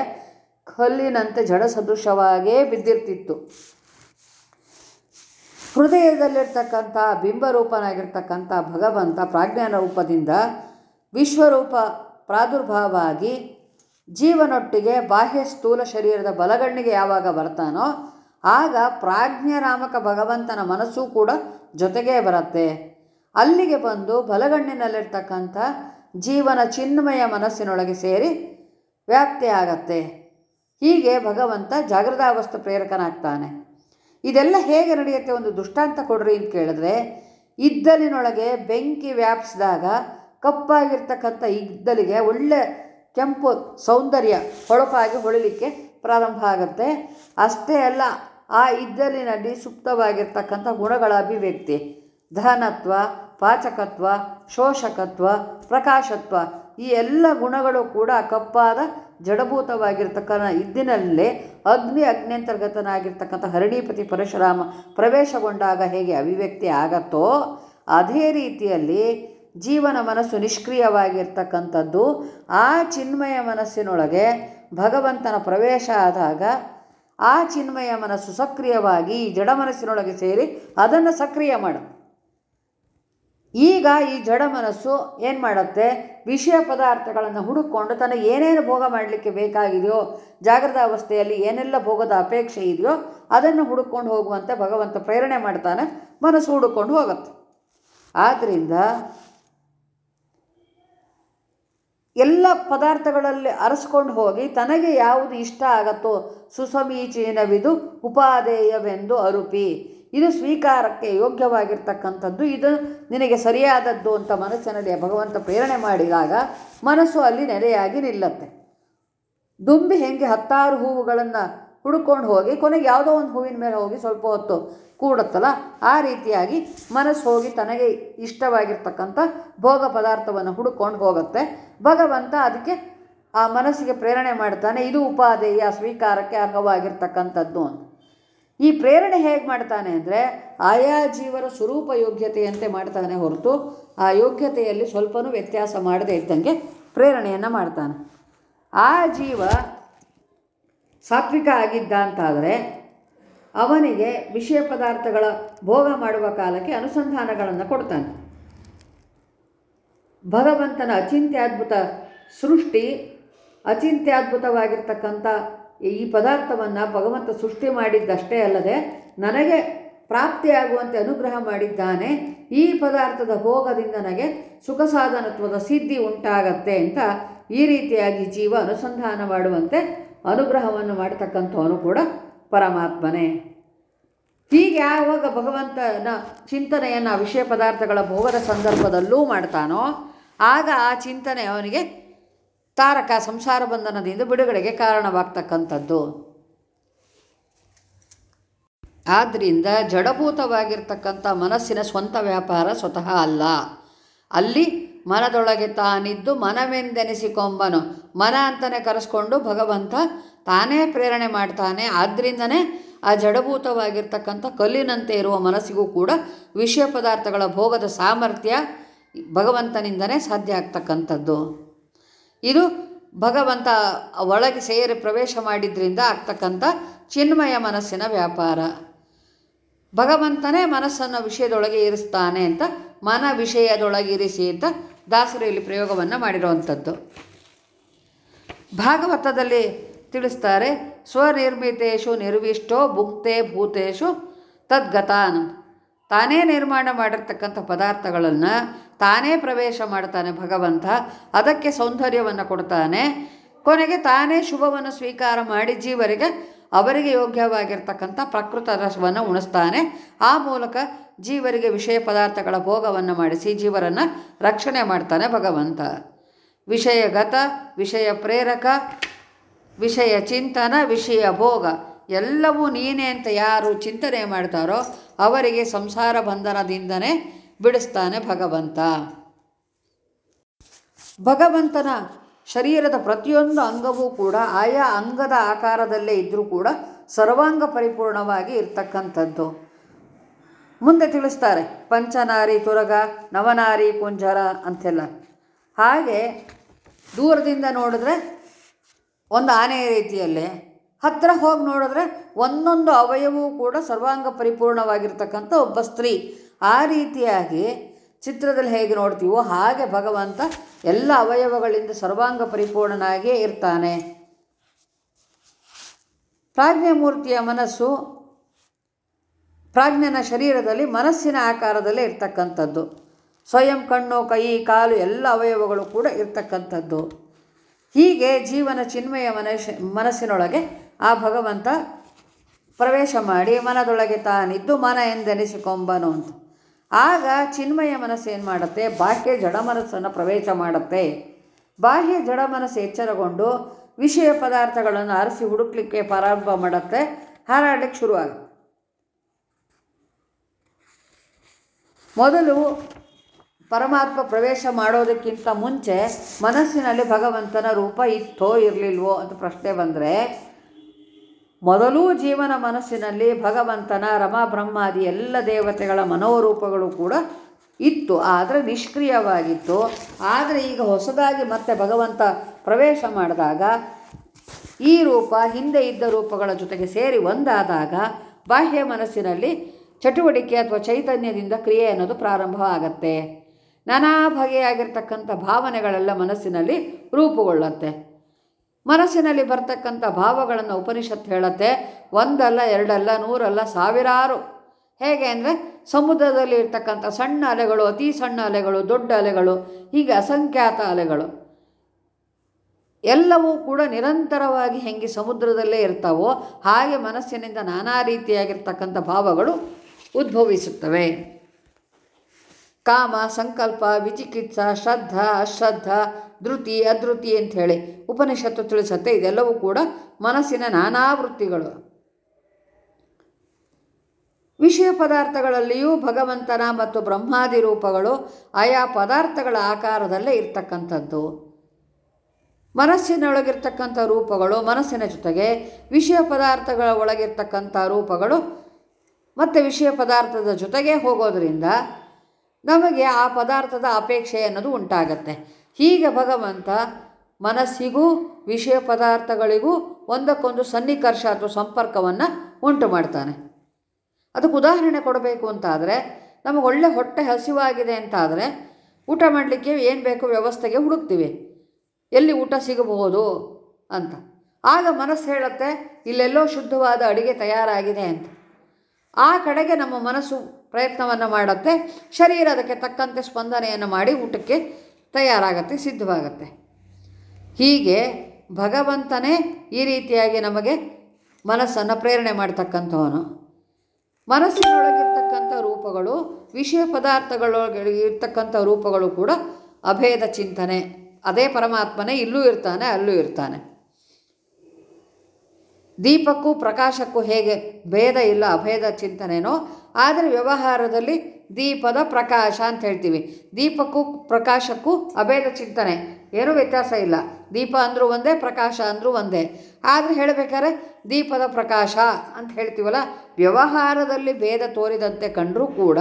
[SPEAKER 1] ಕಲ್ಲಿನಂತೆ ಜಡ ಸದೃಶವಾಗೇ ಬಿದ್ದಿರ್ತಿತ್ತು. ಹೃದಯದಲ್ಲಿರ್ತಕ್ಕಂಥ ಬಿಂಬರೂಪನಾಗಿರ್ತಕ್ಕಂಥ ಭಗವಂತ ಪ್ರಾಜ್ಞಾನ ರೂಪದಿಂದ ವಿಶ್ವರೂಪ ಪ್ರಾದುರ್ಭಾವ ಆಗಿ ಜೀವನೊಟ್ಟಿಗೆ ಬಾಹ್ಯ ಸ್ಥೂಲ ಶರೀರದ ಬಲಗಣ್ಣಿಗೆ ಯಾವಾಗ ಬರ್ತಾನೋ ಆಗ ಪ್ರಾಜ್ಞರಾಮಕ ಭಗವಂತನ ಮನಸ್ಸು ಕೂಡ ಜೊತೆಗೇ ಬರುತ್ತೆ. ಅಲ್ಲಿಗೆ ಬಂದು ಬಲಗಣ್ಣಿನಲ್ಲಿರ್ತಕ್ಕಂಥ ಜೀವನ ಚಿನ್ಮಯ ಮನಸ್ಸಿನೊಳಗೆ ಸೇರಿ ವ್ಯಾಪ್ತಿ ಆಗತ್ತೆ. ಹೀಗೆ ಭಗವಂತ ಜಾಗೃತಾವಸ್ಥೆ ಪ್ರೇರಕನಾಗ್ತಾನೆ. ಇದೆಲ್ಲ ಹೇಗೆ ನಡೆಯುತ್ತೆ ಒಂದು ದುಷ್ಟಾಂತ ಕೊಡ್ರಿ ಅಂತ ಕೇಳಿದ್ರೆ, ಇದ್ದಲಿನೊಳಗೆ ಬೆಂಕಿ ವ್ಯಾಪಿಸಿದಾಗ ಕಪ್ಪಾಗಿರ್ತಕ್ಕಂಥ ಇದ್ದಲಿಗೆ ಒಳ್ಳೆ ಕೆಂಪು ಸೌಂದರ್ಯ, ಹೊಳಪಾಗಿ ಹೊಳಿಲಿಕ್ಕೆ ಪ್ರಾರಂಭ ಆಗುತ್ತೆ. ಅಷ್ಟೇ ಅಲ್ಲ ಆ ಇದ್ದಲಿನಲ್ಲಿ ಸುಪ್ತವಾಗಿರ್ತಕ್ಕಂಥ ಗುಣಗಳ ಅಭಿವ್ಯಕ್ತಿ. ಧನತ್ವ ಪಾಚಕತ್ವ, ಶೋಷಕತ್ವ, ಪ್ರಕಾಶತ್ವ ಈ ಎಲ್ಲ ಗುಣಗಳು ಕೂಡ ಕಪ್ಪಾದ ಜಡಭೂತವಾಗಿರ್ತಕ್ಕಂಥ ಇದ್ದಿನಲ್ಲೇ ಅಗ್ನಿ ಅಗ್ನಿಯಂತರ್ಗತನಾಗಿರ್ತಕ್ಕಂಥ ಹರಡೀಪತಿ ಪರಶುರಾಮ ಪ್ರವೇಶಗೊಂಡಾಗ ಹೇಗೆ ಅಭಿವ್ಯಕ್ತಿ ಆಗತ್ತೋ ಅದೇ ರೀತಿಯಲ್ಲಿ ಜೀವನ ಮನಸ್ಸು ನಿಷ್ಕ್ರಿಯವಾಗಿರ್ತಕ್ಕಂಥದ್ದು ಆ ಚಿನ್ಮಯ ಮನಸ್ಸಿನೊಳಗೆ ಭಗವಂತನ ಪ್ರವೇಶ ಆದಾಗ ಆ ಚಿನ್ಮಯ ಮನಸ್ಸು ಸಕ್ರಿಯವಾಗಿ ಈ ಜಡ ಮನಸ್ಸಿನೊಳಗೆ ಸೇರಿ ಅದನ್ನು ಸಕ್ರಿಯ ಮಾಡುತ್ತೆ ಈಗ ಈ ಜಡ ಮನಸ್ಸು ಏನು ಮಾಡುತ್ತೆ? ವಿಷಯ ಪದಾರ್ಥಗಳನ್ನು ಹುಡುಕೊಂಡು ತನ್ನ ಏನೇನು ಭೋಗ ಮಾಡಲಿಕ್ಕೆ ಬೇಕಾಗಿದೆಯೋ ಜಾಗೃತ ಅವಸ್ಥೆಯಲ್ಲಿ ಏನೆಲ್ಲ ಭೋಗದ ಅಪೇಕ್ಷೆ ಇದೆಯೋ ಅದನ್ನು ಹುಡುಕೊಂಡು ಹೋಗುವಂತೆ ಭಗವಂತ ಪ್ರೇರಣೆ ಮಾಡ್ತಾನೆ ಮನಸ್ಸು ಹುಡುಕೊಂಡು ಹೋಗುತ್ತೆ. ಆದ್ದರಿಂದ ಎಲ್ಲ ಪದಾರ್ಥಗಳಲ್ಲಿ ಅರಸ್ಕೊಂಡು ಹೋಗಿ ತನಗೆ ಯಾವುದು ಇಷ್ಟ ಆಗತ್ತೋ ಸುಸಮೀಚೀನವಿದು ಉಪಾದೇಯವೆಂದು ಅರುಪಿ. ಇದು ಸ್ವೀಕಾರಕ್ಕೆ ಯೋಗ್ಯವಾಗಿರ್ತಕ್ಕಂಥದ್ದು. ಇದು ನಿನಗೆ ಸರಿಯಾದದ್ದು ಅಂತ ಮನಸ್ಸಿನಲ್ಲಿ ಭಗವಂತ ಪ್ರೇರಣೆ ಮಾಡಿದಾಗ ಮನಸ್ಸು ಅಲ್ಲಿ ನೆಲೆಯಾಗಿ ನಿಲ್ಲತ್ತೆ. ದುಂಬಿ ಹೆಂಗೆ ಹತ್ತಾರು ಹೂವುಗಳನ್ನು ಹುಡ್ಕೊಂಡು ಹೋಗಿ, ಕೊನೆಗೆ ಯಾವುದೋ ಒಂದು ಹೂವಿನ ಮೇಲೆ ಹೋಗಿ ಸ್ವಲ್ಪ ಹೊತ್ತು ಕೂಡುತ್ತಲ್ಲ, ಆ ರೀತಿಯಾಗಿ ಮನಸ್ಸು ಹೋಗಿ ತನಗೆ ಇಷ್ಟವಾಗಿರ್ತಕ್ಕಂಥ ಭೋಗ ಪದಾರ್ಥವನ್ನು ಹುಡುಕೊಂಡು ಹೋಗುತ್ತೆ. ಭಗವಂತ ಅದಕ್ಕೆ ಆ ಮನಸ್ಸಿಗೆ ಪ್ರೇರಣೆ ಮಾಡ್ತಾನೆ, ಇದು ಉಪಾದೇಯ, ಸ್ವೀಕಾರಕ್ಕೆ ಅರ್ಹವಾಗಿರ್ತಕ್ಕಂಥದ್ದು ಅಂತ. ಈ ಪ್ರೇರಣೆ ಹೇಗೆ ಮಾಡ್ತಾನೆ ಅಂದರೆ, ಆಯಾ ಜೀವರ ಸ್ವರೂಪ ಯೋಗ್ಯತೆಯಂತೆ ಮಾಡ್ತಾನೆ ಹೊರತು, ಆ ಯೋಗ್ಯತೆಯಲ್ಲಿ ಸ್ವಲ್ಪನೂ ವ್ಯತ್ಯಾಸ ಮಾಡದೇ ಇದ್ದಂಗೆ ಪ್ರೇರಣೆಯನ್ನು ಮಾಡ್ತಾನೆ. ಆ ಜೀವ ಸಾತ್ವಿಕ ಆಗಿದ್ದ ಅಂತಾದರೆ ಅವನಿಗೆ ವಿಷಯ ಪದಾರ್ಥಗಳ ಭೋಗ ಮಾಡುವ ಕಾಲಕ್ಕೆ ಅನುಸಂಧಾನಗಳನ್ನು ಕೊಡ್ತಾನೆ. ಭಗವಂತನ ಅಚಿಂತ್ಯದ್ಭುತ ಸೃಷ್ಟಿ, ಅಚಿಂತ್ಯದ್ಭುತವಾಗಿರ್ತಕ್ಕಂಥ ಈ ಪದಾರ್ಥವನ್ನು ಭಗವಂತ ಸೃಷ್ಟಿ ಮಾಡಿದ್ದಷ್ಟೇ ಅಲ್ಲದೆ ನನಗೆ ಪ್ರಾಪ್ತಿಯಾಗುವಂತೆ ಅನುಗ್ರಹ ಮಾಡಿದ್ದಾನೆ, ಈ ಪದಾರ್ಥದ ಭೋಗದಿಂದ ನನಗೆ ಸುಖ ಸಾಧನತ್ವದ ಸಿದ್ಧಿ ಉಂಟಾಗತ್ತೆ ಅಂತ ಈ ರೀತಿಯಾಗಿ ಜೀವ ಅನುಸಂಧಾನ ಮಾಡುವಂತೆ ಅನುಗ್ರಹವನ್ನು ಮಾಡತಕ್ಕಂಥವನು ಕೂಡ ಪರಮಾತ್ಮನೇ. ಹೀಗೆ ಯಾವಾಗ ಭಗವಂತನ ಚಿಂತನೆಯನ್ನು ವಿಷಯ ಪದಾರ್ಥಗಳ ಭೋಗದ ಸಂದರ್ಭದಲ್ಲೂ ಮಾಡ್ತಾನೋ, ಆಗ ಆ ಚಿಂತನೆ ಅವನಿಗೆ ತಾರಕ ಸಂಸಾರ ಬಂಧನದಿಂದ ಬಿಡುಗಡೆಗೆ ಕಾರಣವಾಗ್ತಕ್ಕಂಥದ್ದು. ಆದ್ದರಿಂದ ಜಡಭೂತವಾಗಿರ್ತಕ್ಕಂಥ ಮನಸ್ಸಿನ ಸ್ವಂತ ವ್ಯಾಪಾರ ಸ್ವತಃ ಅಲ್ಲ. ಅಲ್ಲಿ ಮನದೊಳಗೆ ತಾನಿದ್ದು ಮನವೆಂದೆನಿಸಿಕೊಂಬನು. ಮನ ಅಂತಲೇ ಕರೆಸ್ಕೊಂಡು ಭಗವಂತ ತಾನೇ ಪ್ರೇರಣೆ ಮಾಡ್ತಾನೆ. ಆದ್ದರಿಂದನೇ ಆ ಜಡಭೂತವಾಗಿರ್ತಕ್ಕಂಥ ಕಲ್ಲಿನಂತೆ ಇರುವ ಮನಸ್ಸಿಗೂ ಕೂಡ ವಿಷಯ ಪದಾರ್ಥಗಳ ಭೋಗದ ಸಾಮರ್ಥ್ಯ ಭಗವಂತನಿಂದನೇ ಸಾಧ್ಯ ಆಗ್ತಕ್ಕಂಥದ್ದು. ಇದು ಭಗವಂತ ಒಳಗೆ ಸೇರಿ ಪ್ರವೇಶ ಮಾಡಿದ್ರಿಂದ ಆಗ್ತಕ್ಕಂಥ ಚಿನ್ಮಯ ಮನಸ್ಸಿನ ವ್ಯಾಪಾರ. ಭಗವಂತನೇ ಮನಸ್ಸನ್ನು ವಿಷಯದೊಳಗೆ ಇರಿಸ್ತಾನೆ ಅಂತ, ಮನ ವಿಷಯದೊಳಗಿರಿಸಿ ಅಂತ ದಾಸರು ಇಲ್ಲಿ ಪ್ರಯೋಗವನ್ನು ಮಾಡಿರುವಂಥದ್ದು ಭಾಗವತದಲ್ಲಿ ತಿಳಿಸ್ತಾರೆ, ಸ್ವನಿರ್ಮಿತೇಶು ನಿರ್ವಿಷ್ಟೋ ಭುಕ್ತೆ ಭೂತೇಶು ತದ್ಗತಾನ್. ತಾನೇ ನಿರ್ಮಾಣ ಮಾಡಿರ್ತಕ್ಕಂಥ ಪದಾರ್ಥಗಳನ್ನು ತಾನೇ ಪ್ರವೇಶ ಮಾಡ್ತಾನೆ ಭಗವಂತ, ಅದಕ್ಕೆ ಸೌಂದರ್ಯವನ್ನು ಕೊಡ್ತಾನೆ. ಕೊನೆಗೆ ತಾನೇ ಶುಭವನ್ನು ಸ್ವೀಕಾರ ಮಾಡಿ ಜೀವರಿಗೆ ಅವರಿಗೆ ಯೋಗ್ಯವಾಗಿರ್ತಕ್ಕಂಥ ಪ್ರಕೃತ ರಸವನ್ನು ಉಣಿಸ್ತಾನೆ. ಆ ಮೂಲಕ ಜೀವರಿಗೆ ವಿಷಯ ಪದಾರ್ಥಗಳ ಭೋಗವನ್ನು ಮಾಡಿಸಿ ಜೀವರನ್ನು ರಕ್ಷಣೆ ಮಾಡ್ತಾನೆ ಭಗವಂತ. ವಿಷಯಗತ ವಿಷಯ ಪ್ರೇರಕ, ವಿಷಯ ಚಿಂತನ, ವಿಷಯ ಭೋಗ ಎಲ್ಲವೂ ನೀನೇ ಅಂತ ಯಾರು ಚಿಂತನೆ ಮಾಡ್ತಾರೋ ಅವರಿಗೆ ಸಂಸಾರ ಬಂಧನದಿಂದನೇ ಬಿಡಿಸ್ತಾನೆ ಭಗವಂತ. ಭಗವಂತನ ಶರೀರದ ಪ್ರತಿಯೊಂದು ಅಂಗವೂ ಕೂಡ ಆಯಾ ಅಂಗದ ಆಕಾರದಲ್ಲೇ ಇದ್ದರೂ ಕೂಡ ಸರ್ವಾಂಗ ಪರಿಪೂರ್ಣವಾಗಿ ಇರ್ತಕ್ಕಂಥದ್ದು. ಮುಂದೆ ತಿಳಿಸ್ತಾರೆ, ಪಂಚನಾರಿ, ತುರಗ, ನವನಾರಿ, ಕುಂಜರ ಅಂತೆಲ್ಲ. ಹಾಗೆ ದೂರದಿಂದ ನೋಡಿದ್ರೆ ಒಂದು ಆನೆ ರೀತಿಯಲ್ಲಿ ಹತ್ತಿರ ಹೋಗಿ ನೋಡಿದ್ರೆ ಒಂದೊಂದು ಅವಯವೂ ಕೂಡ ಸರ್ವಾಂಗ ಪರಿಪೂರ್ಣವಾಗಿರ್ತಕ್ಕಂಥ ಒಬ್ಬ ಸ್ತ್ರೀ. ಆ ರೀತಿಯಾಗಿ ಚಿತ್ರದಲ್ಲಿ ಹೇಗೆ ನೋಡ್ತೀವೋ ಹಾಗೆ ಭಗವಂತ ಎಲ್ಲ ಅವಯವಗಳಿಂದ ಸರ್ವಾಂಗ ಪರಿಪೂರ್ಣನಾಗಿಯೇ ಇರ್ತಾನೆ. ಪ್ರಾಜ್ಞಮೂರ್ತಿಯ ಮನಸ್ಸು ಪ್ರಾಜ್ಞನ ಶರೀರದಲ್ಲಿ ಮನಸ್ಸಿನ ಆಕಾರದಲ್ಲೇ ಇರ್ತಕ್ಕಂಥದ್ದು. ಸ್ವಯಂ ಕಣ್ಣು, ಕೈ, ಕಾಲು ಎಲ್ಲ ಅವಯವಗಳು ಕೂಡ ಇರ್ತಕ್ಕಂಥದ್ದು. ಹೀಗೆ ಜೀವನ ಚಿನ್ಮಯ ಮನಸ್ಸು ಮನಸ್ಸಿನೊಳಗೆ ಆ ಭಗವಂತ ಪ್ರವೇಶ ಮಾಡಿ ಮನದೊಳಗೆ ತಾನಿದ್ದು ಮನ ಎಂದೆನಿಸಿಕೊಂಬನು ಅಂತ. ಆಗ ಚಿನ್ಮಯ ಮನಸ್ಸು ಏನು ಮಾಡುತ್ತೆ? ಬಾಹ್ಯ ಜಡ ಮನಸ್ಸನ್ನು ಪ್ರವೇಶ ಮಾಡುತ್ತೆ. ಬಾಹ್ಯ ಜಡ ಮನಸ್ಸು ಎಚ್ಚರಗೊಂಡು ವಿಷಯ ಪದಾರ್ಥಗಳನ್ನು ಅರಸಿ ಹುಡುಕ್ಲಿಕ್ಕೆ ಪ್ರಾರಂಭ ಮಾಡುತ್ತೆ. ಹಾರಾಡಲಿಕ್ಕೆ ಶುರುವಾಗುತ್ತೆ. ಮೊದಲು ಪರಮಾತ್ಮ ಪ್ರವೇಶ ಮಾಡೋದಕ್ಕಿಂತ ಮುಂಚೆ ಮನಸ್ಸಿನಲ್ಲಿ ಭಗವಂತನ ರೂಪ ಇತ್ತೋ ಇರಲಿಲ್ವೋ ಅಂತ ಪ್ರಶ್ನೆ ಬಂದರೆ, ಮೊದಲೂ ಜೀವನ ಮನಸ್ಸಿನಲ್ಲಿ ಭಗವಂತನ ರಮ ಬ್ರಹ್ಮಾದಿ ಎಲ್ಲ ದೇವತೆಗಳ ಮನೋರೂಪಗಳು ಕೂಡ ಇತ್ತು, ಆದರೆ ನಿಷ್ಕ್ರಿಯವಾಗಿತ್ತು. ಆದರೆ ಈಗ ಹೊಸದಾಗಿ ಮತ್ತೆ ಭಗವಂತ ಪ್ರವೇಶ ಮಾಡಿದಾಗ, ಈ ರೂಪ ಹಿಂದೆ ಇದ್ದ ರೂಪಗಳ ಜೊತೆಗೆ ಸೇರಿ ಒಂದಾದಾಗ ಬಾಹ್ಯ ಮನಸ್ಸಿನಲ್ಲಿ ಚಟುವಟಿಕೆ ಅಥವಾ ಚೈತನ್ಯದಿಂದ ಕ್ರಿಯೆ ಅನ್ನೋದು ಪ್ರಾರಂಭ ಆಗತ್ತೆ. ನಾನಾ ಬಗೆಯಾಗಿರ್ತಕ್ಕಂಥ ಭಾವನೆಗಳೆಲ್ಲ ಮನಸ್ಸಿನಲ್ಲಿ ರೂಪುಗೊಳ್ಳುತ್ತೆ. ಮನಸ್ಸಿನಲ್ಲಿ ಬರ್ತಕ್ಕಂಥ ಭಾವಗಳನ್ನು ಉಪನಿಷತ್ ಹೇಳುತ್ತೆ. ಒಂದಲ್ಲ, ಎರಡಲ್ಲ, ನೂರಲ್ಲ, ಸಾವಿರಾರು. ಹೇಗೆ ಅಂದರೆ ಸಮುದ್ರದಲ್ಲಿ ಇರ್ತಕ್ಕಂಥ ಸಣ್ಣ ಅಲೆಗಳು, ಅತಿ ಸಣ್ಣ ಅಲೆಗಳು, ದೊಡ್ಡ ಅಲೆಗಳು, ಹೀಗೆ ಅಸಂಖ್ಯಾತ ಅಲೆಗಳು. ಎಲ್ಲವೂ ಕೂಡ ನಿರಂತರವಾಗಿ ಹೆಂಗೆ ಸಮುದ್ರದಲ್ಲೇ ಇರ್ತಾವೋ ಹಾಗೆ ಮನಸ್ಸಿನಿಂದ ನಾನಾ ರೀತಿಯಾಗಿರ್ತಕ್ಕಂಥ ಭಾವಗಳು ಉದ್ಭವಿಸುತ್ತವೆ. ಕಾಮ, ಸಂಕಲ್ಪ, ವಿಚಿಕಿತ್ಸಾ, ಶ್ರದ್ಧಾ, ಅಶ್ರದ್ಧಾ, ಧೃತಿ, ಅಧೃತಿ ಅಂತ ಹೇಳಿ ಉಪನಿಷತ್ತು ತಿಳಿಸುತ್ತೆ. ಇದೆಲ್ಲವೂ ಕೂಡ ಮನಸ್ಸಿನ ನಾನಾ ವೃತ್ತಿಗಳು. ವಿಷಯ ಪದಾರ್ಥಗಳಲ್ಲಿಯೂ ಭಗವಂತನ ಮತ್ತು ಬ್ರಹ್ಮಾದಿ ರೂಪಗಳು ಆಯಾ ಪದಾರ್ಥಗಳ ಆಕಾರದಲ್ಲೇ ಇರ್ತಕ್ಕಂಥದ್ದು. ಮನಸ್ಸಿನೊಳಗಿರ್ತಕ್ಕಂಥ ರೂಪಗಳು ಮನಸ್ಸಿನ ಜೊತೆಗೆ ವಿಷಯ ಪದಾರ್ಥಗಳ ಒಳಗಿರ್ತಕ್ಕಂಥ ರೂಪಗಳು ಮತ್ತು ವಿಷಯ ಪದಾರ್ಥದ ಜೊತೆಗೆ ಹೋಗೋದರಿಂದ ನಮಗೆ ಆ ಪದಾರ್ಥದ ಅಪೇಕ್ಷೆ ಅನ್ನೋದು ಉಂಟಾಗತ್ತೆ. ಹೀಗೆ ಭಗವಂತ ಮನಸ್ಸಿಗೂ, ವಿಷಯ ಪದಾರ್ಥಗಳಿಗೂ ಒಂದಕ್ಕೊಂದು ಸನ್ನಿಕರ್ಷ ಅಥವಾ ಸಂಪರ್ಕವನ್ನು ಉಂಟು ಮಾಡ್ತಾನೆ. ಅದಕ್ಕೆ ಉದಾಹರಣೆ ಕೊಡಬೇಕು ಅಂತಾದರೆ, ನಮಗೆ ಒಳ್ಳೆ ಹೊಟ್ಟೆ ಹಸಿವಾಗಿದೆ ಅಂತಾದರೆ, ಊಟ ಮಾಡಲಿಕ್ಕೆ ಏನು ಬೇಕು ವ್ಯವಸ್ಥೆಗೆ ಹುಡುಕ್ತೀವಿ. ಎಲ್ಲಿ ಊಟ ಸಿಗಬಹುದು ಅಂತ. ಆಗ ಮನಸ್ಸು ಹೇಳುತ್ತೆ, ಇಲ್ಲೆಲ್ಲೋ ಶುದ್ಧವಾದ ಅಡಿಗೆ ತಯಾರಾಗಿದೆ ಅಂತ. ಆ ಕಡೆಗೆ ನಮ್ಮ ಮನಸ್ಸು ಪ್ರಯತ್ನವನ್ನು ಮಾಡುತ್ತೆ. ಶರೀರ ಅದಕ್ಕೆ ತಕ್ಕಂತೆ ಸ್ಪಂದನೆಯನ್ನು ಮಾಡಿ ಊಟಕ್ಕೆ ತಯಾರಾಗತ್ತೆ, ಸಿದ್ಧವಾಗತ್ತೆ. ಹೀಗೆ ಭಗವಂತನೇ ಈ ರೀತಿಯಾಗಿ ನಮಗೆ ಮನಸ್ಸನ್ನು ಪ್ರೇರಣೆ ಮಾಡ್ತಕ್ಕಂಥವನು. ಮನಸ್ಸಿನೊಳಗಿರ್ತಕ್ಕಂಥ ರೂಪಗಳು, ವಿಷಯ ಪದಾರ್ಥಗಳೊಳಗೆ ಇರ್ತಕ್ಕಂಥ ರೂಪಗಳು ಕೂಡ ಅಭೇದ ಚಿಂತನೆ. ಅದೇ ಪರಮಾತ್ಮನೇ ಇಲ್ಲೂ ಇರ್ತಾನೆ, ಅಲ್ಲೂ ಇರ್ತಾನೆ. ದೀಪಕ್ಕೂ ಪ್ರಕಾಶಕ್ಕೂ ಹೇಗೆ ಭೇದ ಇಲ್ಲ, ಅಭೇದ ಚಿಂತನೆನೋ, ಆದರೆ ವ್ಯವಹಾರದಲ್ಲಿ ದೀಪದ ಪ್ರಕಾಶ ಅಂತ ಹೇಳ್ತೀವಿ. ದೀಪಕ್ಕೂ ಪ್ರಕಾಶಕ್ಕೂ ಅಭೇದ ಚಿಂತನೆ, ಏನೂ ವ್ಯತ್ಯಾಸ ಇಲ್ಲ. ದೀಪ ಅಂದರೂ ಒಂದೇ, ಪ್ರಕಾಶ ಅಂದರೂ ಒಂದೇ. ಆದರೆ ಹೇಳಬೇಕಾದ್ರೆ ದೀಪದ ಪ್ರಕಾಶ ಅಂತ ಹೇಳ್ತೀವಲ್ಲ, ವ್ಯವಹಾರದಲ್ಲಿ ಭೇದ ತೋರಿದಂತೆ ಕಂಡರೂ ಕೂಡ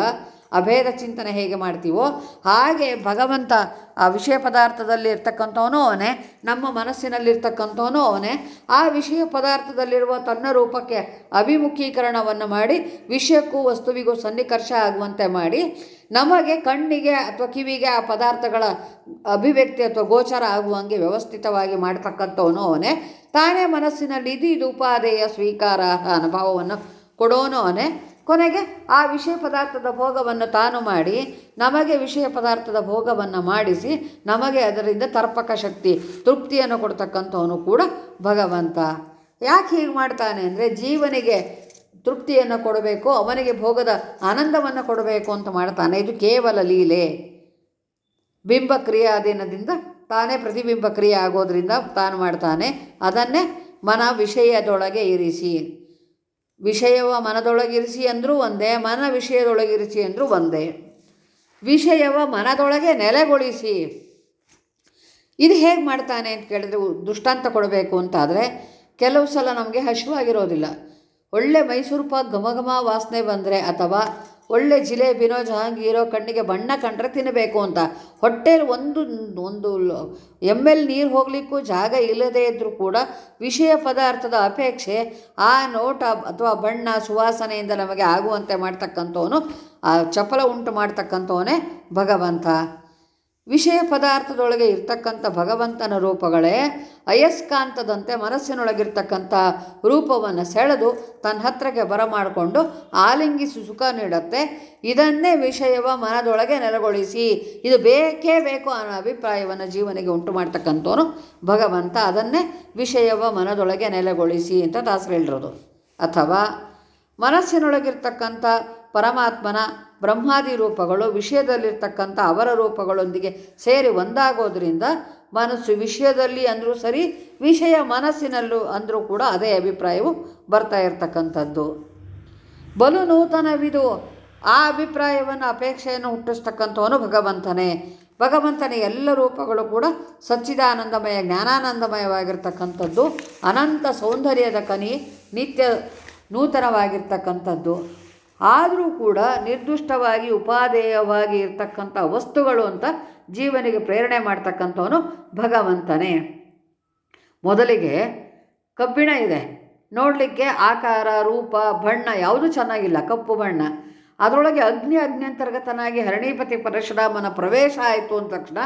[SPEAKER 1] ಅಭೇದ ಚಿಂತನೆ ಹೇಗೆ ಮಾಡ್ತೀವೋ ಹಾಗೆ ಭಗವಂತ ಆ ವಿಷಯ ಪದಾರ್ಥದಲ್ಲಿ ಇರ್ತಕ್ಕಂಥವನೂ ಅವನೇ, ನಮ್ಮ ಮನಸ್ಸಿನಲ್ಲಿರ್ತಕ್ಕಂಥವನೂ ಅವನೇ, ಆ ವಿಷಯ ಪದಾರ್ಥದಲ್ಲಿರುವ ತನ್ನ ರೂಪಕ್ಕೆ ಅಭಿಮುಖೀಕರಣವನ್ನು ಮಾಡಿ, ವಿಷಯಕ್ಕೂ ವಸ್ತುವಿಗೂ ಸನ್ನಿಕರ್ಷ ಆಗುವಂತೆ ಮಾಡಿ, ನಮಗೆ ಕಣ್ಣಿಗೆ ಅಥವಾ ಕಿವಿಗೆ ಆ ಪದಾರ್ಥಗಳ ಅಭಿವ್ಯಕ್ತಿ ಅಥವಾ ಗೋಚರ ಆಗುವಂಗೆ ವ್ಯವಸ್ಥಿತವಾಗಿ ಮಾಡ್ತಕ್ಕಂಥವನು ಅವನೇ. ತಾನೇ ಮನಸ್ಸಿನಲ್ಲಿ ಇದು ಉಪಾದೇಯ ಸ್ವೀಕಾರ ಅನುಭವವನ್ನು ಕೊಡೋನು ಅವನೇ. ಕೊನೆಗೆ ಆ ವಿಷಯ ಪದಾರ್ಥದ ಭೋಗವನ್ನು ತಾನು ಮಾಡಿ, ನಮಗೆ ವಿಷಯ ಪದಾರ್ಥದ ಭೋಗವನ್ನು ಮಾಡಿಸಿ, ನಮಗೆ ಅದರಿಂದ ತರ್ಪಕ ಶಕ್ತಿ, ತೃಪ್ತಿಯನ್ನು ಕೊಡ್ತಕ್ಕಂಥವನು ಕೂಡ ಭಗವಂತ. ಯಾಕೆ ಹೀಗೆ ಮಾಡ್ತಾನೆ ಅಂದರೆ ಜೀವನಿಗೆ ತೃಪ್ತಿಯನ್ನು ಕೊಡಬೇಕು, ಅವನಿಗೆ ಭೋಗದ ಆನಂದವನ್ನು ಕೊಡಬೇಕು ಅಂತ ಮಾಡ್ತಾನೆ. ಇದು ಕೇವಲ ಲೀಲೆ. ಬಿಂಬ ಕ್ರಿಯಾಧೀನದಿಂದ ತಾನೇ ಪ್ರತಿಬಿಂಬ ಕ್ರಿಯೆ ಆಗೋದ್ರಿಂದ ತಾನು ಮಾಡ್ತಾನೆ. ಅದನ್ನೇ ಮನ ವಿಷಯದೊಳಗೆ ಇರಿಸಿ. ವಿಷಯವ ಮನದೊಳಗಿರಿಸಿ ಅಂದರೂ ಒಂದೇ, ಮನ ವಿಷಯದೊಳಗಿರಿಸಿ ಅಂದರೂ ಒಂದೇ. ವಿಷಯವ ಮನದೊಳಗೆ ನೆಲೆಗೊಳಿಸಿ. ಇದು ಹೇಗೆ ಮಾಡ್ತಾನೆ ಅಂತ ಕೇಳಿದ್ರೆ ದೃಷ್ಟಾಂತ ಕೊಡಬೇಕು ಅಂತಾದರೆ, ಕೆಲವು ಸಲ ನಮಗೆ ಹಸಿವಾಗಿರೋದಿಲ್ಲ ಒಳ್ಳೆ ಮೈಸೂರು ಪಾಕ್ ಘಮ ವಾಸನೆ ಬಂದರೆ ಅಥವಾ ಒಳ್ಳೆ ಜಿಲೇಬಿನೋ ಜಹಾಂಗೀರೋ ಕಣ್ಣಿಗೆ ಬಣ್ಣ ಕಂಡ್ರೆ ತಿನ್ನಬೇಕು ಅಂತ. ಹೊಟ್ಟೆಲಿ ಒಂದು ಒಂದು ಎಂ ಎಲ್ ನೀರು ಹೋಗಲಿಕ್ಕೂ ಜಾಗ ಇಲ್ಲದೇ ಇದ್ದರೂ ಕೂಡ ವಿಷಯ ಪದಾರ್ಥದ ಅಪೇಕ್ಷೆ ಆ ನೋಟ ಅಥವಾ ಬಣ್ಣ ಸುವಾಸನೆಯಿಂದ ನಮಗೆ ಆಗುವಂತೆ ಮಾಡ್ತಕ್ಕಂಥವನು, ಆ ಚಪಲ ಉಂಟು ಮಾಡ್ತಕ್ಕಂಥವನೇ ಭಗವಂತ. ವಿಷಯ ಪದಾರ್ಥದೊಳಗೆ ಇರ್ತಕ್ಕಂಥ ಭಗವಂತನ ರೂಪಗಳೇ ಅಯಸ್ಕಾಂತದಂತೆ ಮನಸ್ಸಿನೊಳಗಿರ್ತಕ್ಕಂಥ ರೂಪವನ್ನು ಸೆಳೆದು ತನ್ನ ಹತ್ರಕ್ಕೆ ಬರಮಾಡಿಕೊಂಡು ಆಲಿಂಗಿಸಿ ಸುಖ ನೀಡುತ್ತೆ. ಇದನ್ನೇ ವಿಷಯವ ಮನದೊಳಗೆ ನೆಲೆಗೊಳಿಸಿ ಇದು ಬೇಕೇ ಬೇಕು ಅನ್ನೋ ಅಭಿಪ್ರಾಯವನ್ನು ಜೀವನಿಗೆ ಉಂಟು ಮಾಡ್ತಕ್ಕಂಥವನು ಭಗವಂತ. ಅದನ್ನೇ ವಿಷಯವ ಮನದೊಳಗೆ ನೆಲೆಗೊಳಿಸಿ ಅಂತ ದಾಸರು ಹೇಳಿರೋದು. ಅಥವಾ ಮನಸ್ಸಿನೊಳಗಿರ್ತಕ್ಕಂಥ ಪರಮಾತ್ಮನ ಬ್ರಹ್ಮಾದಿ ರೂಪಗಳು, ವಿಷಯದಲ್ಲಿರ್ತಕ್ಕಂಥ ಅವರ ರೂಪಗಳೊಂದಿಗೆ ಸೇರಿ ಒಂದಾಗೋದ್ರಿಂದ ಮನಸ್ಸು ವಿಷಯದಲ್ಲಿ ಅಂದರೂ ಸರಿ, ವಿಷಯ ಮನಸ್ಸಿನಲ್ಲೂ ಅಂದರೂ ಕೂಡ ಅದೇ ಅಭಿಪ್ರಾಯವು ಬರ್ತಾ ಇರತಕ್ಕಂಥದ್ದು. ಬಲು ನೂತನವಿದು. ಆ ಅಭಿಪ್ರಾಯವನ್ನು, ಅಪೇಕ್ಷೆಯನ್ನು ಹುಟ್ಟಿಸ್ತಕ್ಕಂಥವನು ಭಗವಂತನೇ. ಭಗವಂತನ ಎಲ್ಲ ರೂಪಗಳು ಕೂಡ ಸಚ್ಚಿದಾನಂದಮಯ, ಜ್ಞಾನಾನಂದಮಯವಾಗಿರ್ತಕ್ಕಂಥದ್ದು. ಅನಂತ ಸೌಂದರ್ಯದ ಕನಿ ನಿತ್ಯ ನೂತನವಾಗಿರ್ತಕ್ಕಂಥದ್ದು. ಆದರೂ ಕೂಡ ನಿರ್ದಿಷ್ಟವಾಗಿ ಉಪಾದೇಯವಾಗಿ ಇರ್ತಕ್ಕಂಥ ವಸ್ತುಗಳು ಅಂತ ಜೀವನಿಗೆ ಪ್ರೇರಣೆ ಮಾಡ್ತಕ್ಕಂಥವನು ಭಗವಂತನೇ. ಮೊದಲಿಗೆ ಕಬ್ಬಿಣ ಇದೆ. ನೋಡಲಿಕ್ಕೆ ಆಕಾರ, ರೂಪ, ಬಣ್ಣ ಯಾವುದೂ ಚೆನ್ನಾಗಿಲ್ಲ, ಕಪ್ಪು ಬಣ್ಣ. ಅದರೊಳಗೆ ಅಗ್ನಿ ಅಗ್ನಿಯಂತರ್ಗತನಾಗಿ ಹರಣಿಪತಿ ಪರಶುರಾಮನ ಪ್ರವೇಶ ಆಯಿತು ಅಂದ ತಕ್ಷಣ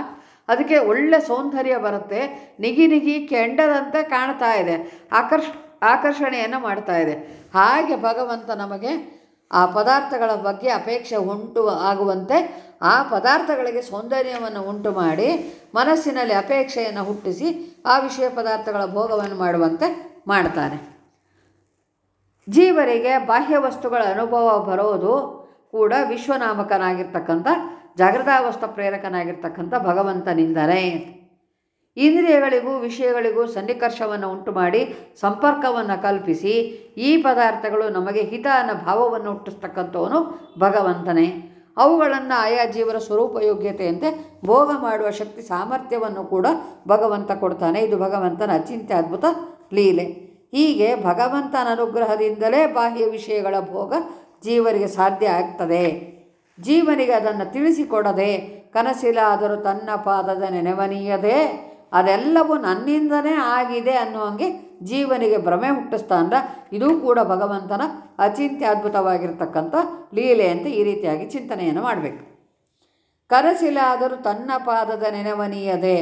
[SPEAKER 1] ಅದಕ್ಕೆ ಒಳ್ಳೆ ಸೌಂದರ್ಯ ಬರುತ್ತೆ. ನಿಗಿ ನಿಗಿ ಕೆಂಡದಂತೆ ಕಾಣ್ತಾ ಇದೆ. ಆಕರ್ಷ, ಆಕರ್ಷಣೆಯನ್ನು ಮಾಡ್ತಾ ಇದೆ. ಹಾಗೆ ಭಗವಂತ ನಮಗೆ ಆ ಪದಾರ್ಥಗಳ ಬಗ್ಗೆ ಅಪೇಕ್ಷೆ ಉಂಟು ಆಗುವಂತೆ ಆ ಪದಾರ್ಥಗಳಿಗೆ ಸೌಂದರ್ಯವನ್ನು ಉಂಟು ಮಾಡಿ ಮನಸ್ಸಿನಲ್ಲಿ ಅಪೇಕ್ಷೆಯನ್ನು ಹುಟ್ಟಿಸಿ ಆ ವಿಷಯ ಪದಾರ್ಥಗಳ ಭೋಗವನ್ನು ಮಾಡುವಂತೆ ಮಾಡ್ತಾನೆ. ಜೀವರಿಗೆ ಬಾಹ್ಯ ವಸ್ತುಗಳ ಅನುಭವ ಬರೋದು ಕೂಡ ವಿಶ್ವನಾಮಕನಾಗಿರ್ತಕ್ಕಂಥ ಜಾಗೃತಾವಸ್ಥ ಪ್ರೇರಕನಾಗಿರ್ತಕ್ಕಂಥ ಭಗವಂತನಿಂದಲೇ. ಇಂದ್ರಿಯಗಳಿಗೂ ವಿಷಯಗಳಿಗೂ ಸನ್ನಿಕರ್ಷವನ್ನು ಉಂಟು ಮಾಡಿ ಸಂಪರ್ಕವನ್ನು ಕಲ್ಪಿಸಿ ಈ ಪದಾರ್ಥಗಳು ನಮಗೆ ಹಿತ ಅನ್ನೋ ಭಾವವನ್ನು ಹುಟ್ಟಿಸ್ತಕ್ಕಂಥವನು ಭಗವಂತನೇ. ಅವುಗಳನ್ನು ಆಯಾ ಜೀವರ ಸ್ವರೂಪಯೋಗ್ಯತೆಯಂತೆ ಭೋಗ ಮಾಡುವ ಶಕ್ತಿ ಸಾಮರ್ಥ್ಯವನ್ನು ಕೂಡ ಭಗವಂತ ಕೊಡ್ತಾನೆ. ಇದು ಭಗವಂತನ ಅಚಿಂತ್ಯ ಅದ್ಭುತ ಲೀಲೆ. ಹೀಗೆ ಭಗವಂತನ ಅನುಗ್ರಹದಿಂದಲೇ ಬಾಹ್ಯ ವಿಷಯಗಳ ಭೋಗ ಜೀವರಿಗೆ ಸಾಧ್ಯ ಆಗ್ತದೆ. ಜೀವನಿಗೆ ಅದನ್ನು ತಿಳಿಸಿಕೊಡದೆ ಕನಸಿಲಾದರೂ ತನ್ನ ಪಾದದ ನೆನೆವನೀಯದೆ ಅದೆಲ್ಲವೂ ನನ್ನಿಂದನೇ ಆಗಿದೆ ಅನ್ನುವಂಗೆ ಜೀವನಿಗೆ ಭ್ರಮೆ ಹುಟ್ಟಿಸ್ತಾ ಅಂದ್ರೆ ಇದೂ ಕೂಡ ಭಗವಂತನ ಅಚಿಂತ್ಯ ಅದ್ಭುತವಾಗಿರ್ತಕ್ಕಂಥ ಲೀಲೆ ಅಂತ ಈ ರೀತಿಯಾಗಿ ಚಿಂತನೆಯನ್ನು ಮಾಡಬೇಕು. ಕನಸಿಲಾದರೂ ತನ್ನ ಪಾದದ ನೆನವನೀಯದೆ,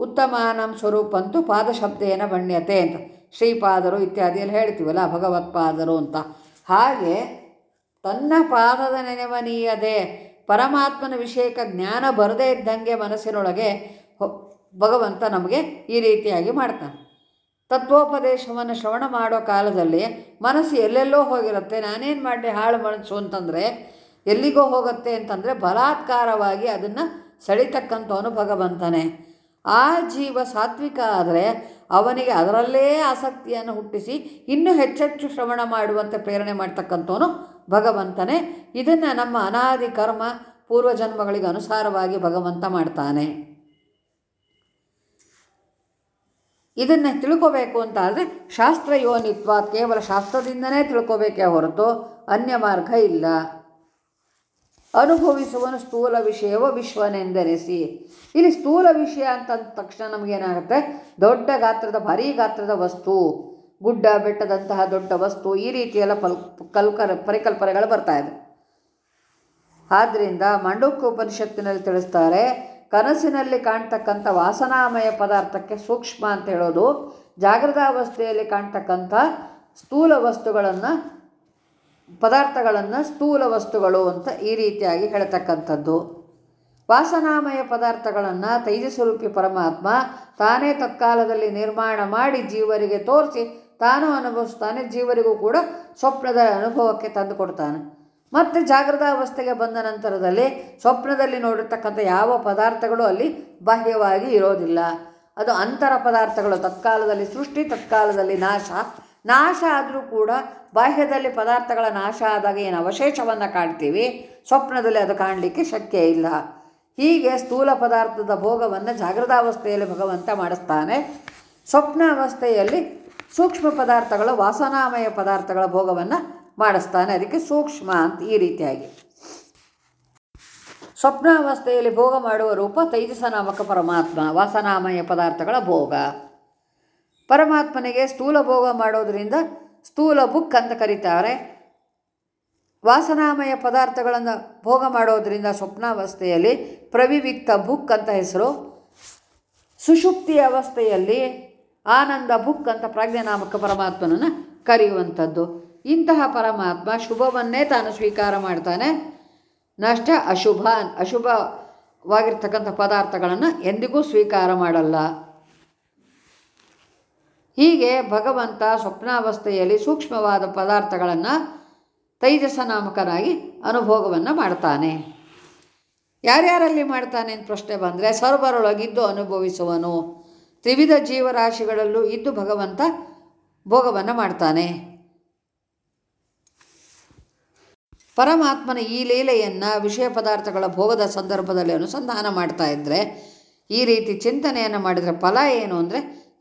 [SPEAKER 1] ಉತ್ತಮಾನಂ ಸ್ವರೂಪಂತೂ ಪಾದಶಬ್ದೇನ ಬಣ್ಯತೆ ಅಂತ ಶ್ರೀಪಾದರು ಇತ್ಯಾದಿಯಲ್ಲಿ ಹೇಳ್ತೀವಲ್ಲ, ಭಗವತ್ಪಾದರು ಅಂತ. ಹಾಗೆ ತನ್ನ ಪಾದದ ನೆನವನೀಯದೆ, ಪರಮಾತ್ಮನ ವಿಷಯಕ್ಕೆ ಜ್ಞಾನ ಬರದೇ ಇದ್ದಂಗೆ ಮನಸ್ಸಿನೊಳಗೆ ಭಗವಂತ ನಮಗೆ ಈ ರೀತಿಯಾಗಿ ಮಾಡ್ತಾನೆ. ತತ್ವೋಪದೇಶವನ್ನು ಶ್ರವಣ ಮಾಡೋ ಕಾಲದಲ್ಲಿ ಮನಸ್ಸು ಎಲ್ಲೆಲ್ಲೋ ಹೋಗಿರುತ್ತೆ, ನಾನೇನು ಮಾಡಲಿ ಹಾಳು ಮನಸ್ಸು ಅಂತಂದರೆ ಎಲ್ಲಿಗೋ ಹೋಗುತ್ತೆ ಅಂತಂದರೆ ಬಲಾತ್ಕಾರವಾಗಿ ಅದನ್ನು ಸೆಳಿತಕ್ಕಂಥವನು ಭಗವಂತನೇ. ಆ ಜೀವ ಸಾತ್ವಿಕ ಆದರೆ ಅವನಿಗೆ ಅದರಲ್ಲೇ ಆಸಕ್ತಿಯನ್ನು ಹುಟ್ಟಿಸಿ ಇನ್ನೂ ಹೆಚ್ಚೆಚ್ಚು ಶ್ರವಣ ಮಾಡುವಂತೆ ಪ್ರೇರಣೆ ಮಾಡ್ತಕ್ಕಂಥವನು ಭಗವಂತನೇ. ಇದನ್ನು ನಮ್ಮ ಅನಾದಿ ಕರ್ಮ ಪೂರ್ವಜನ್ಮಗಳಿಗೆ ಅನುಸಾರವಾಗಿ ಭಗವಂತ ಮಾಡ್ತಾನೆ. ಇದನ್ನು ತಿಳ್ಕೋಬೇಕು ಅಂತ ಆದರೆ ಶಾಸ್ತ್ರ ಯೋನಿತ್ವ ಕೇವಲ ಶಾಸ್ತ್ರದಿಂದನೇ ತಿಳ್ಕೋಬೇಕೇ ಹೊರತು ಅನ್ಯ ಮಾರ್ಗ ಇಲ್ಲ. ಅನುಭವಿಸುವನು ಸ್ಥೂಲ ವಿಷಯವೋ ವಿಶ್ವನೆಂದೆನಿಸಿ ಇಲ್ಲಿ ಸ್ಥೂಲ ವಿಷಯ ಅಂತ ಅಂದ ತಕ್ಷಣ ನಮಗೇನಾಗುತ್ತೆ? ದೊಡ್ಡ ಗಾತ್ರದ ಭಾರೀ ಗಾತ್ರದ ವಸ್ತು. ಗುಡ್ಡ ಬೆಟ್ಟದಂತಹ ದೊಡ್ಡ ವಸ್ತು ಈ ರೀತಿಯೆಲ್ಲ ಪಲ್ ಕಲ್ಕರ ಪರಿಕಲ್ಪನೆಗಳು ಬರ್ತಾ ಇದೆ. ಆದ್ದರಿಂದ ಮಂಡೂಕ ಉಪನಿಷತ್ತಿನಲ್ಲಿ ತಿಳಿಸ್ತಾರೆ ಕನಸಿನಲ್ಲಿ ಕಾಣ್ತಕ್ಕಂಥ ವಾಸನಾಮಯ ಪದಾರ್ಥಕ್ಕೆ ಸೂಕ್ಷ್ಮ ಅಂತ ಹೇಳೋದು ಜಾಗೃತಾವಸ್ಥೆಯಲ್ಲಿ ಕಾಣ್ತಕ್ಕಂಥ ಸ್ಥೂಲ ವಸ್ತುಗಳನ್ನು, ಪದಾರ್ಥಗಳನ್ನು ಸ್ಥೂಲ ವಸ್ತುಗಳು ಅಂತ ಈ ರೀತಿಯಾಗಿ ಹೇಳ್ತಕ್ಕಂಥದ್ದು. ವಾಸನಾಮಯ ಪದಾರ್ಥಗಳನ್ನು ತೈಜಸ್ವರೂಪಿ ಪರಮಾತ್ಮ ತಾನೇ ತತ್ಕಾಲದಲ್ಲಿ ನಿರ್ಮಾಣ ಮಾಡಿ ಜೀವರಿಗೆ ತೋರಿಸಿ ತಾನು ಅನುಭವಿಸ್ತಾನೆ, ಜೀವರಿಗೂ ಕೂಡ ಸ್ವಪ್ನದ ಅನುಭವಕ್ಕೆ ತಂದು ಕೊಡ್ತಾನೆ. ಮತ್ತು ಜಾಗೃತ ಅವಸ್ಥೆಗೆ ಬಂದ ನಂತರದಲ್ಲಿ ಸ್ವಪ್ನದಲ್ಲಿ ನೋಡಿರ್ತಕ್ಕಂಥ ಯಾವ ಪದಾರ್ಥಗಳು ಅಲ್ಲಿ ಬಾಹ್ಯವಾಗಿ ಇರೋದಿಲ್ಲ. ಅದು ಅಂತರ ಪದಾರ್ಥಗಳು, ತತ್ಕಾಲದಲ್ಲಿ ಸೃಷ್ಟಿ, ತತ್ಕಾಲದಲ್ಲಿ ನಾಶ. ನಾಶ ಆದರೂ ಕೂಡ ಬಾಹ್ಯದಲ್ಲಿ ಪದಾರ್ಥಗಳ ನಾಶ ಆದಾಗ ಏನು ಅವಶೇಷವನ್ನು ಕಾಣ್ತೀವಿ? ಸ್ವಪ್ನದಲ್ಲಿ ಅದು ಕಾಣಲಿಕ್ಕೆ ಶಕ್ಯ ಇಲ್ಲ. ಹೀಗೆ ಸ್ಥೂಲ ಪದಾರ್ಥದ ಭೋಗವನ್ನು ಜಾಗೃತಾವಸ್ಥೆಯಲ್ಲಿ ಭಗವಂತ ಮಾಡಿಸ್ತಾನೆ. ಸ್ವಪ್ನ ಅವಸ್ಥೆಯಲ್ಲಿ ಸೂಕ್ಷ್ಮ ಪದಾರ್ಥಗಳು, ವಾಸನಾಮಯ ಪದಾರ್ಥಗಳ ಭೋಗವನ್ನು ಮಾಡಿಸ್ತಾನೆ. ಅದಕ್ಕೆ ಸೂಕ್ಷ್ಮ ಅಂತ ಈ ರೀತಿಯಾಗಿ. ಸ್ವಪ್ನಾವಸ್ಥೆಯಲ್ಲಿ ಭೋಗ ಮಾಡುವ ರೂಪ ತೈಜಸ ನಾಮಕ ಪರಮಾತ್ಮ. ವಾಸನಾಮಯ ಪದಾರ್ಥಗಳ ಭೋಗ. ಪರಮಾತ್ಮನಿಗೆ ಸ್ಥೂಲ ಭೋಗ ಮಾಡೋದರಿಂದ ಸ್ಥೂಲ ಬುಕ್ ಅಂತ ಕರೀತಾರೆ. ವಾಸನಾಮಯ ಪದಾರ್ಥಗಳನ್ನು ಭೋಗ ಮಾಡೋದರಿಂದ ಸ್ವಪ್ನಾವಸ್ಥೆಯಲ್ಲಿ ಪ್ರವಿವಿಕ್ತ ಬುಕ್ ಅಂತ ಹೆಸರು. ಸುಷುಪ್ತಿ ಅವಸ್ಥೆಯಲ್ಲಿ ಆನಂದ ಬುಕ್ ಅಂತ ಪ್ರಾಜ್ಞಾನಾಮಕ ಪರಮಾತ್ಮನನ್ನು ಕರೆಯುವಂಥದ್ದು. ಇಂತಹ ಪರಮಾತ್ಮ ಶುಭವನ್ನೇ ತಾನು ಸ್ವೀಕಾರ ಮಾಡ್ತಾನೆ. ನಷ್ಟ, ಅಶುಭ, ಅಶುಭವಾಗಿರ್ತಕ್ಕಂಥ ಪದಾರ್ಥಗಳನ್ನು ಎಂದಿಗೂ ಸ್ವೀಕಾರ ಮಾಡಲ್ಲ. ಹೀಗೆ ಭಗವಂತ ಸ್ವಪ್ನಾವಸ್ಥೆಯಲ್ಲಿ ಸೂಕ್ಷ್ಮವಾದ ಪದಾರ್ಥಗಳನ್ನು ತೈಜಸ ನಾಮಕನಾಗಿ ಅನುಭೋಗವನ್ನು ಮಾಡ್ತಾನೆ. ಯಾರ್ಯಾರಲ್ಲಿ ಮಾಡ್ತಾನೆ ಅಂತ ಪ್ರಶ್ನೆ ಬಂದರೆ ಸರ್ವರೊಳಗಿದ್ದು ಅನುಭವಿಸುವನು. ತ್ರಿವಿಧ ಜೀವರಾಶಿಗಳಲ್ಲೂ ಇದ್ದು ಭಗವಂತ ಭೋಗವನ್ನು ಮಾಡ್ತಾನೆ. ಪರಮಾತ್ಮನ ಈ ಲೀಲೆಯನ್ನು ವಿಷಯ ಪದಾರ್ಥಗಳ ಭೋಗದ ಸಂದರ್ಭದಲ್ಲಿ ಅನುಸಂಧಾನ ಮಾಡ್ತಾ ಇದ್ದರೆ ಈ ರೀತಿ ಚಿಂತನೆಯನ್ನು ಮಾಡಿದರೆ ಫಲ ಏನು ಅಂದರೆ,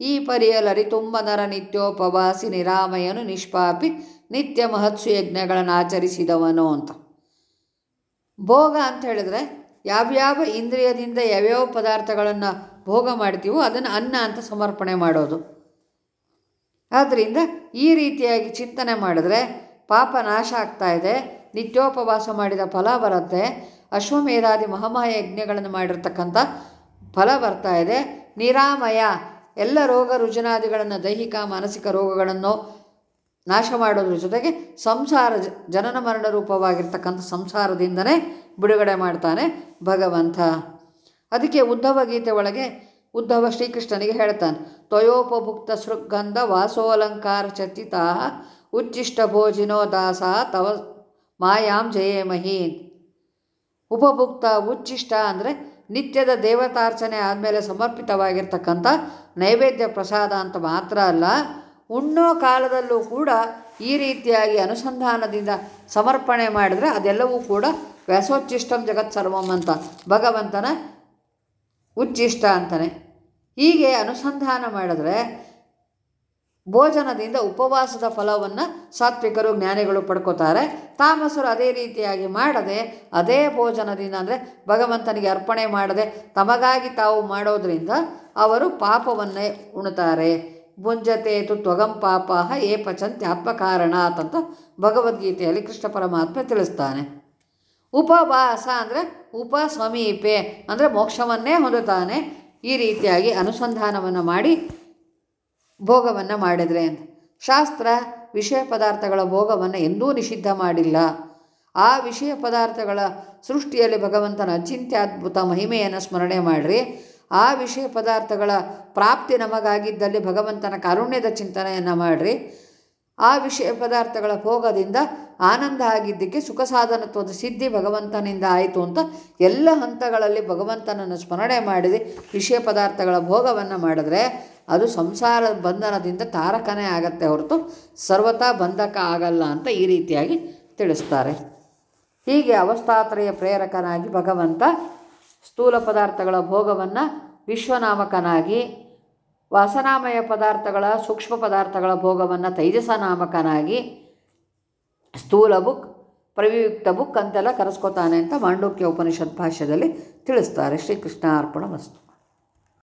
[SPEAKER 1] ಈ ಪರಿಯಲರಿ ತುಂಬ ನರ ನಿತ್ಯೋಪವಾಸಿ ನಿರಾಮಯನು ನಿಷ್ಪಾಪಿ ನಿತ್ಯ ಮಹತ್ಸು ಯಜ್ಞಗಳನ್ನು ಆಚರಿಸಿದವನು ಅಂತ. ಭೋಗ ಅಂತ ಹೇಳಿದ್ರೆ, ಯಾವ್ಯಾವ ಇಂದ್ರಿಯದಿಂದ ಯಾವ್ಯಾವ ಪದಾರ್ಥಗಳನ್ನು ಭೋಗ ಮಾಡ್ತೀವೋ ಅದನ್ನು ಅನ್ನ ಅಂತ ಸಮರ್ಪಣೆ ಮಾಡೋದು. ಆದ್ದರಿಂದ ಈ ರೀತಿಯಾಗಿ ಚಿಂತನೆ ಮಾಡಿದ್ರೆ ಪಾಪ ನಾಶ ಆಗ್ತಾ ಇದೆ. ನಿತ್ಯೋಪವಾಸ ಮಾಡಿದ ಫಲ ಬರುತ್ತೆ ಅಶ್ವಮೇಧಾದಿ ಮಹಾಮಾಯ ಯಜ್ಞಗಳನ್ನು ಮಾಡಿರ್ತಕ್ಕಂಥ ಫಲ ಬರ್ತಾ ಇದೆ. ನಿರಾಮಯ, ಎಲ್ಲ ರೋಗ ರುಜುನಾದಿಗಳನ್ನು, ದೈಹಿಕ, ಮಾನಸಿಕ ರೋಗಗಳನ್ನು ನಾಶ ಮಾಡೋದ್ರ ಜೊತೆಗೆ ಸಂಸಾರ ಜನನ ಮರಣ ರೂಪವಾಗಿರ್ತಕ್ಕಂಥ ಸಂಸಾರದಿಂದನೇ ಬಿಡುಗಡೆ ಮಾಡ್ತಾನೆ ಭಗವಂತ. ಅದಕ್ಕೆ ಉದ್ಧವ ಗೀತೆ ಒಳಗೆ ಉದ್ಧವ ಶ್ರೀಕೃಷ್ಣನಿಗೆ ಹೇಳ್ತಾನೆ, ತ್ವಯೋಪಭುಕ್ತ ಸೃಗ್ಗಂಧ ವಾಸೋಲಂಕಾರ ಚತಿತಾ ಉಚ್ಚಿಷ್ಟ ಭೋಜಿನೋ ದಾಸ, ತವ ಮಾಯಾಂ ಜಯೇಮಹಿ ಉಪಭುಕ್ತ ಉಚ್ಚಿಷ್ಟ ಅಂದರೆ ನಿತ್ಯದ ದೇವತಾರ್ಚನೆ ಆದಮೇಲೆ ಸಮರ್ಪಿತವಾಗಿರ್ತಕ್ಕಂಥ ನೈವೇದ್ಯ ಪ್ರಸಾದ ಅಂತ ಮಾತ್ರ ಅಲ್ಲ, ಉಣ್ಣೋ ಕಾಲದಲ್ಲೂ ಕೂಡ ಈ ರೀತಿಯಾಗಿ ಅನುಸಂಧಾನದಿಂದ ಸಮರ್ಪಣೆ ಮಾಡಿದರೆ ಅದೆಲ್ಲವೂ ಕೂಡ ವ್ಯಾಸೋಚ್ಚಿಷ್ಟಂ ಜಗತ್ ಸರ್ವಂ ಅಂತ, ಭಗವಂತನ ಉಚ್ಚಿಷ್ಟ ಅಂತಾನೆ. ಹೀಗೆ ಅನುಸಂಧಾನ ಮಾಡಿದ್ರೆ ಭೋಜನದಿಂದ ಉಪವಾಸದ ಫಲವನ್ನು ಸಾತ್ವಿಕರು ಜ್ಞಾನಿಗಳು ಪಡ್ಕೋತಾರೆ. ತಾಮಸರು ಅದೇ ರೀತಿಯಾಗಿ ಮಾಡದೆ, ಅದೇ ಭೋಜನದಿಂದ ಅಂದರೆ ಭಗವಂತನಿಗೆ ಅರ್ಪಣೆ ಮಾಡದೆ ತಮಗಾಗಿ ತಾವು ಮಾಡೋದರಿಂದ ಅವರು ಪಾಪವನ್ನೇ ಉಣ್ತಾರೆ. ಭುಂಜತೇತು ತ್ವಗಂ ಪಾಪಾಹ ಏ ಪಚಂತ್ಯಾತ್ಮಕಾರಣಾತ್ ಅಂತ ಭಗವದ್ಗೀತೆಯಲ್ಲಿ ಕೃಷ್ಣ ಪರಮಾತ್ಮ ತಿಳಿಸ್ತಾನೆ. ಉಪವಾಸ ಅಂದರೆ ಉಪ ಸಮೀಪೆ ಅಂದರೆ ಮೋಕ್ಷವನ್ನೇ ಹೊಂದುತ್ತಾನೆ. ಈ ರೀತಿಯಾಗಿ ಅನುಸಂಧಾನವನ್ನು ಮಾಡಿ ಭೋಗವನ್ನು ಮಾಡಿದರೆ ಅಂತ. ಶಾಸ್ತ್ರ ವಿಷಯ ಪದಾರ್ಥಗಳ ಭೋಗವನ್ನು ಎಂದೂ ನಿಷಿದ್ಧ ಮಾಡಿಲ್ಲ. ಆ ವಿಷಯ ಪದಾರ್ಥಗಳ ಸೃಷ್ಟಿಯಲ್ಲಿ ಭಗವಂತನ ಅಚಿಂತ್ಯದ್ಭುತ ಮಹಿಮೆಯನ್ನು ಸ್ಮರಣೆ ಮಾಡಿರಿ. ಆ ವಿಷಯ ಪದಾರ್ಥಗಳ ಪ್ರಾಪ್ತಿ ನಮಗಾಗಿದ್ದಲ್ಲಿ ಭಗವಂತನ ಕಾರುಣ್ಯದ ಚಿಂತನೆಯನ್ನು ಮಾಡಿರಿ. ಆ ವಿಷಯ ಪದಾರ್ಥಗಳ ಭೋಗದಿಂದ ಆನಂದ ಆಗಿದ್ದಕ್ಕೆ ಸುಖ ಸಾಧನತ್ವದ ಸಿದ್ಧಿ ಭಗವಂತನಿಂದ ಆಯಿತು ಅಂತ ಎಲ್ಲ ಹಂತಗಳಲ್ಲಿ ಭಗವಂತನನ್ನು ಸ್ಮರಣೆ ಮಾಡಿದೆ ವಿಷಯ ಪದಾರ್ಥಗಳ ಭೋಗವನ್ನು ಮಾಡಿದ್ರೆ ಅದು ಸಂಸಾರ ಬಂಧನದಿಂದ ತಾರಕನೇ ಆಗತ್ತೆ ಹೊರತು ಸರ್ವತಾ ಬಂಧಕ ಆಗಲ್ಲ ಅಂತ ಈ ರೀತಿಯಾಗಿ ತಿಳಿಸ್ತಾರೆ. ಹೀಗೆ ಅವಸ್ಥಾತ್ರಯ ಪ್ರೇರಕನಾಗಿ ಭಗವಂತ ಸ್ಥೂಲ ಪದಾರ್ಥಗಳ ಭೋಗವನ್ನು ವಿಶ್ವನಾಮಕನಾಗಿ, ವಾಸನಾಮಯ ಪದಾರ್ಥಗಳ ಸೂಕ್ಷ್ಮ ಪದಾರ್ಥಗಳ ಭೋಗವನ್ನು ತೈಜಸ ನಾಮಕನಾಗಿ ಸ್ಥೂಲ ಬುಕ್, ಪ್ರವಿಯುಕ್ತ ಬುಕ್ ಅಂತೆಲ್ಲ ಕರೆಸ್ಕೋತಾನೆ ಅಂತ ಮಾಂಡೂಕ್ಯ ಉಪನಿಷತ್ ಭಾಷ್ಯದಲ್ಲಿ ತಿಳಿಸ್ತಾರೆ. ಶ್ರೀಕೃಷ್ಣ ಅರ್ಪಣ ವಸ್ತು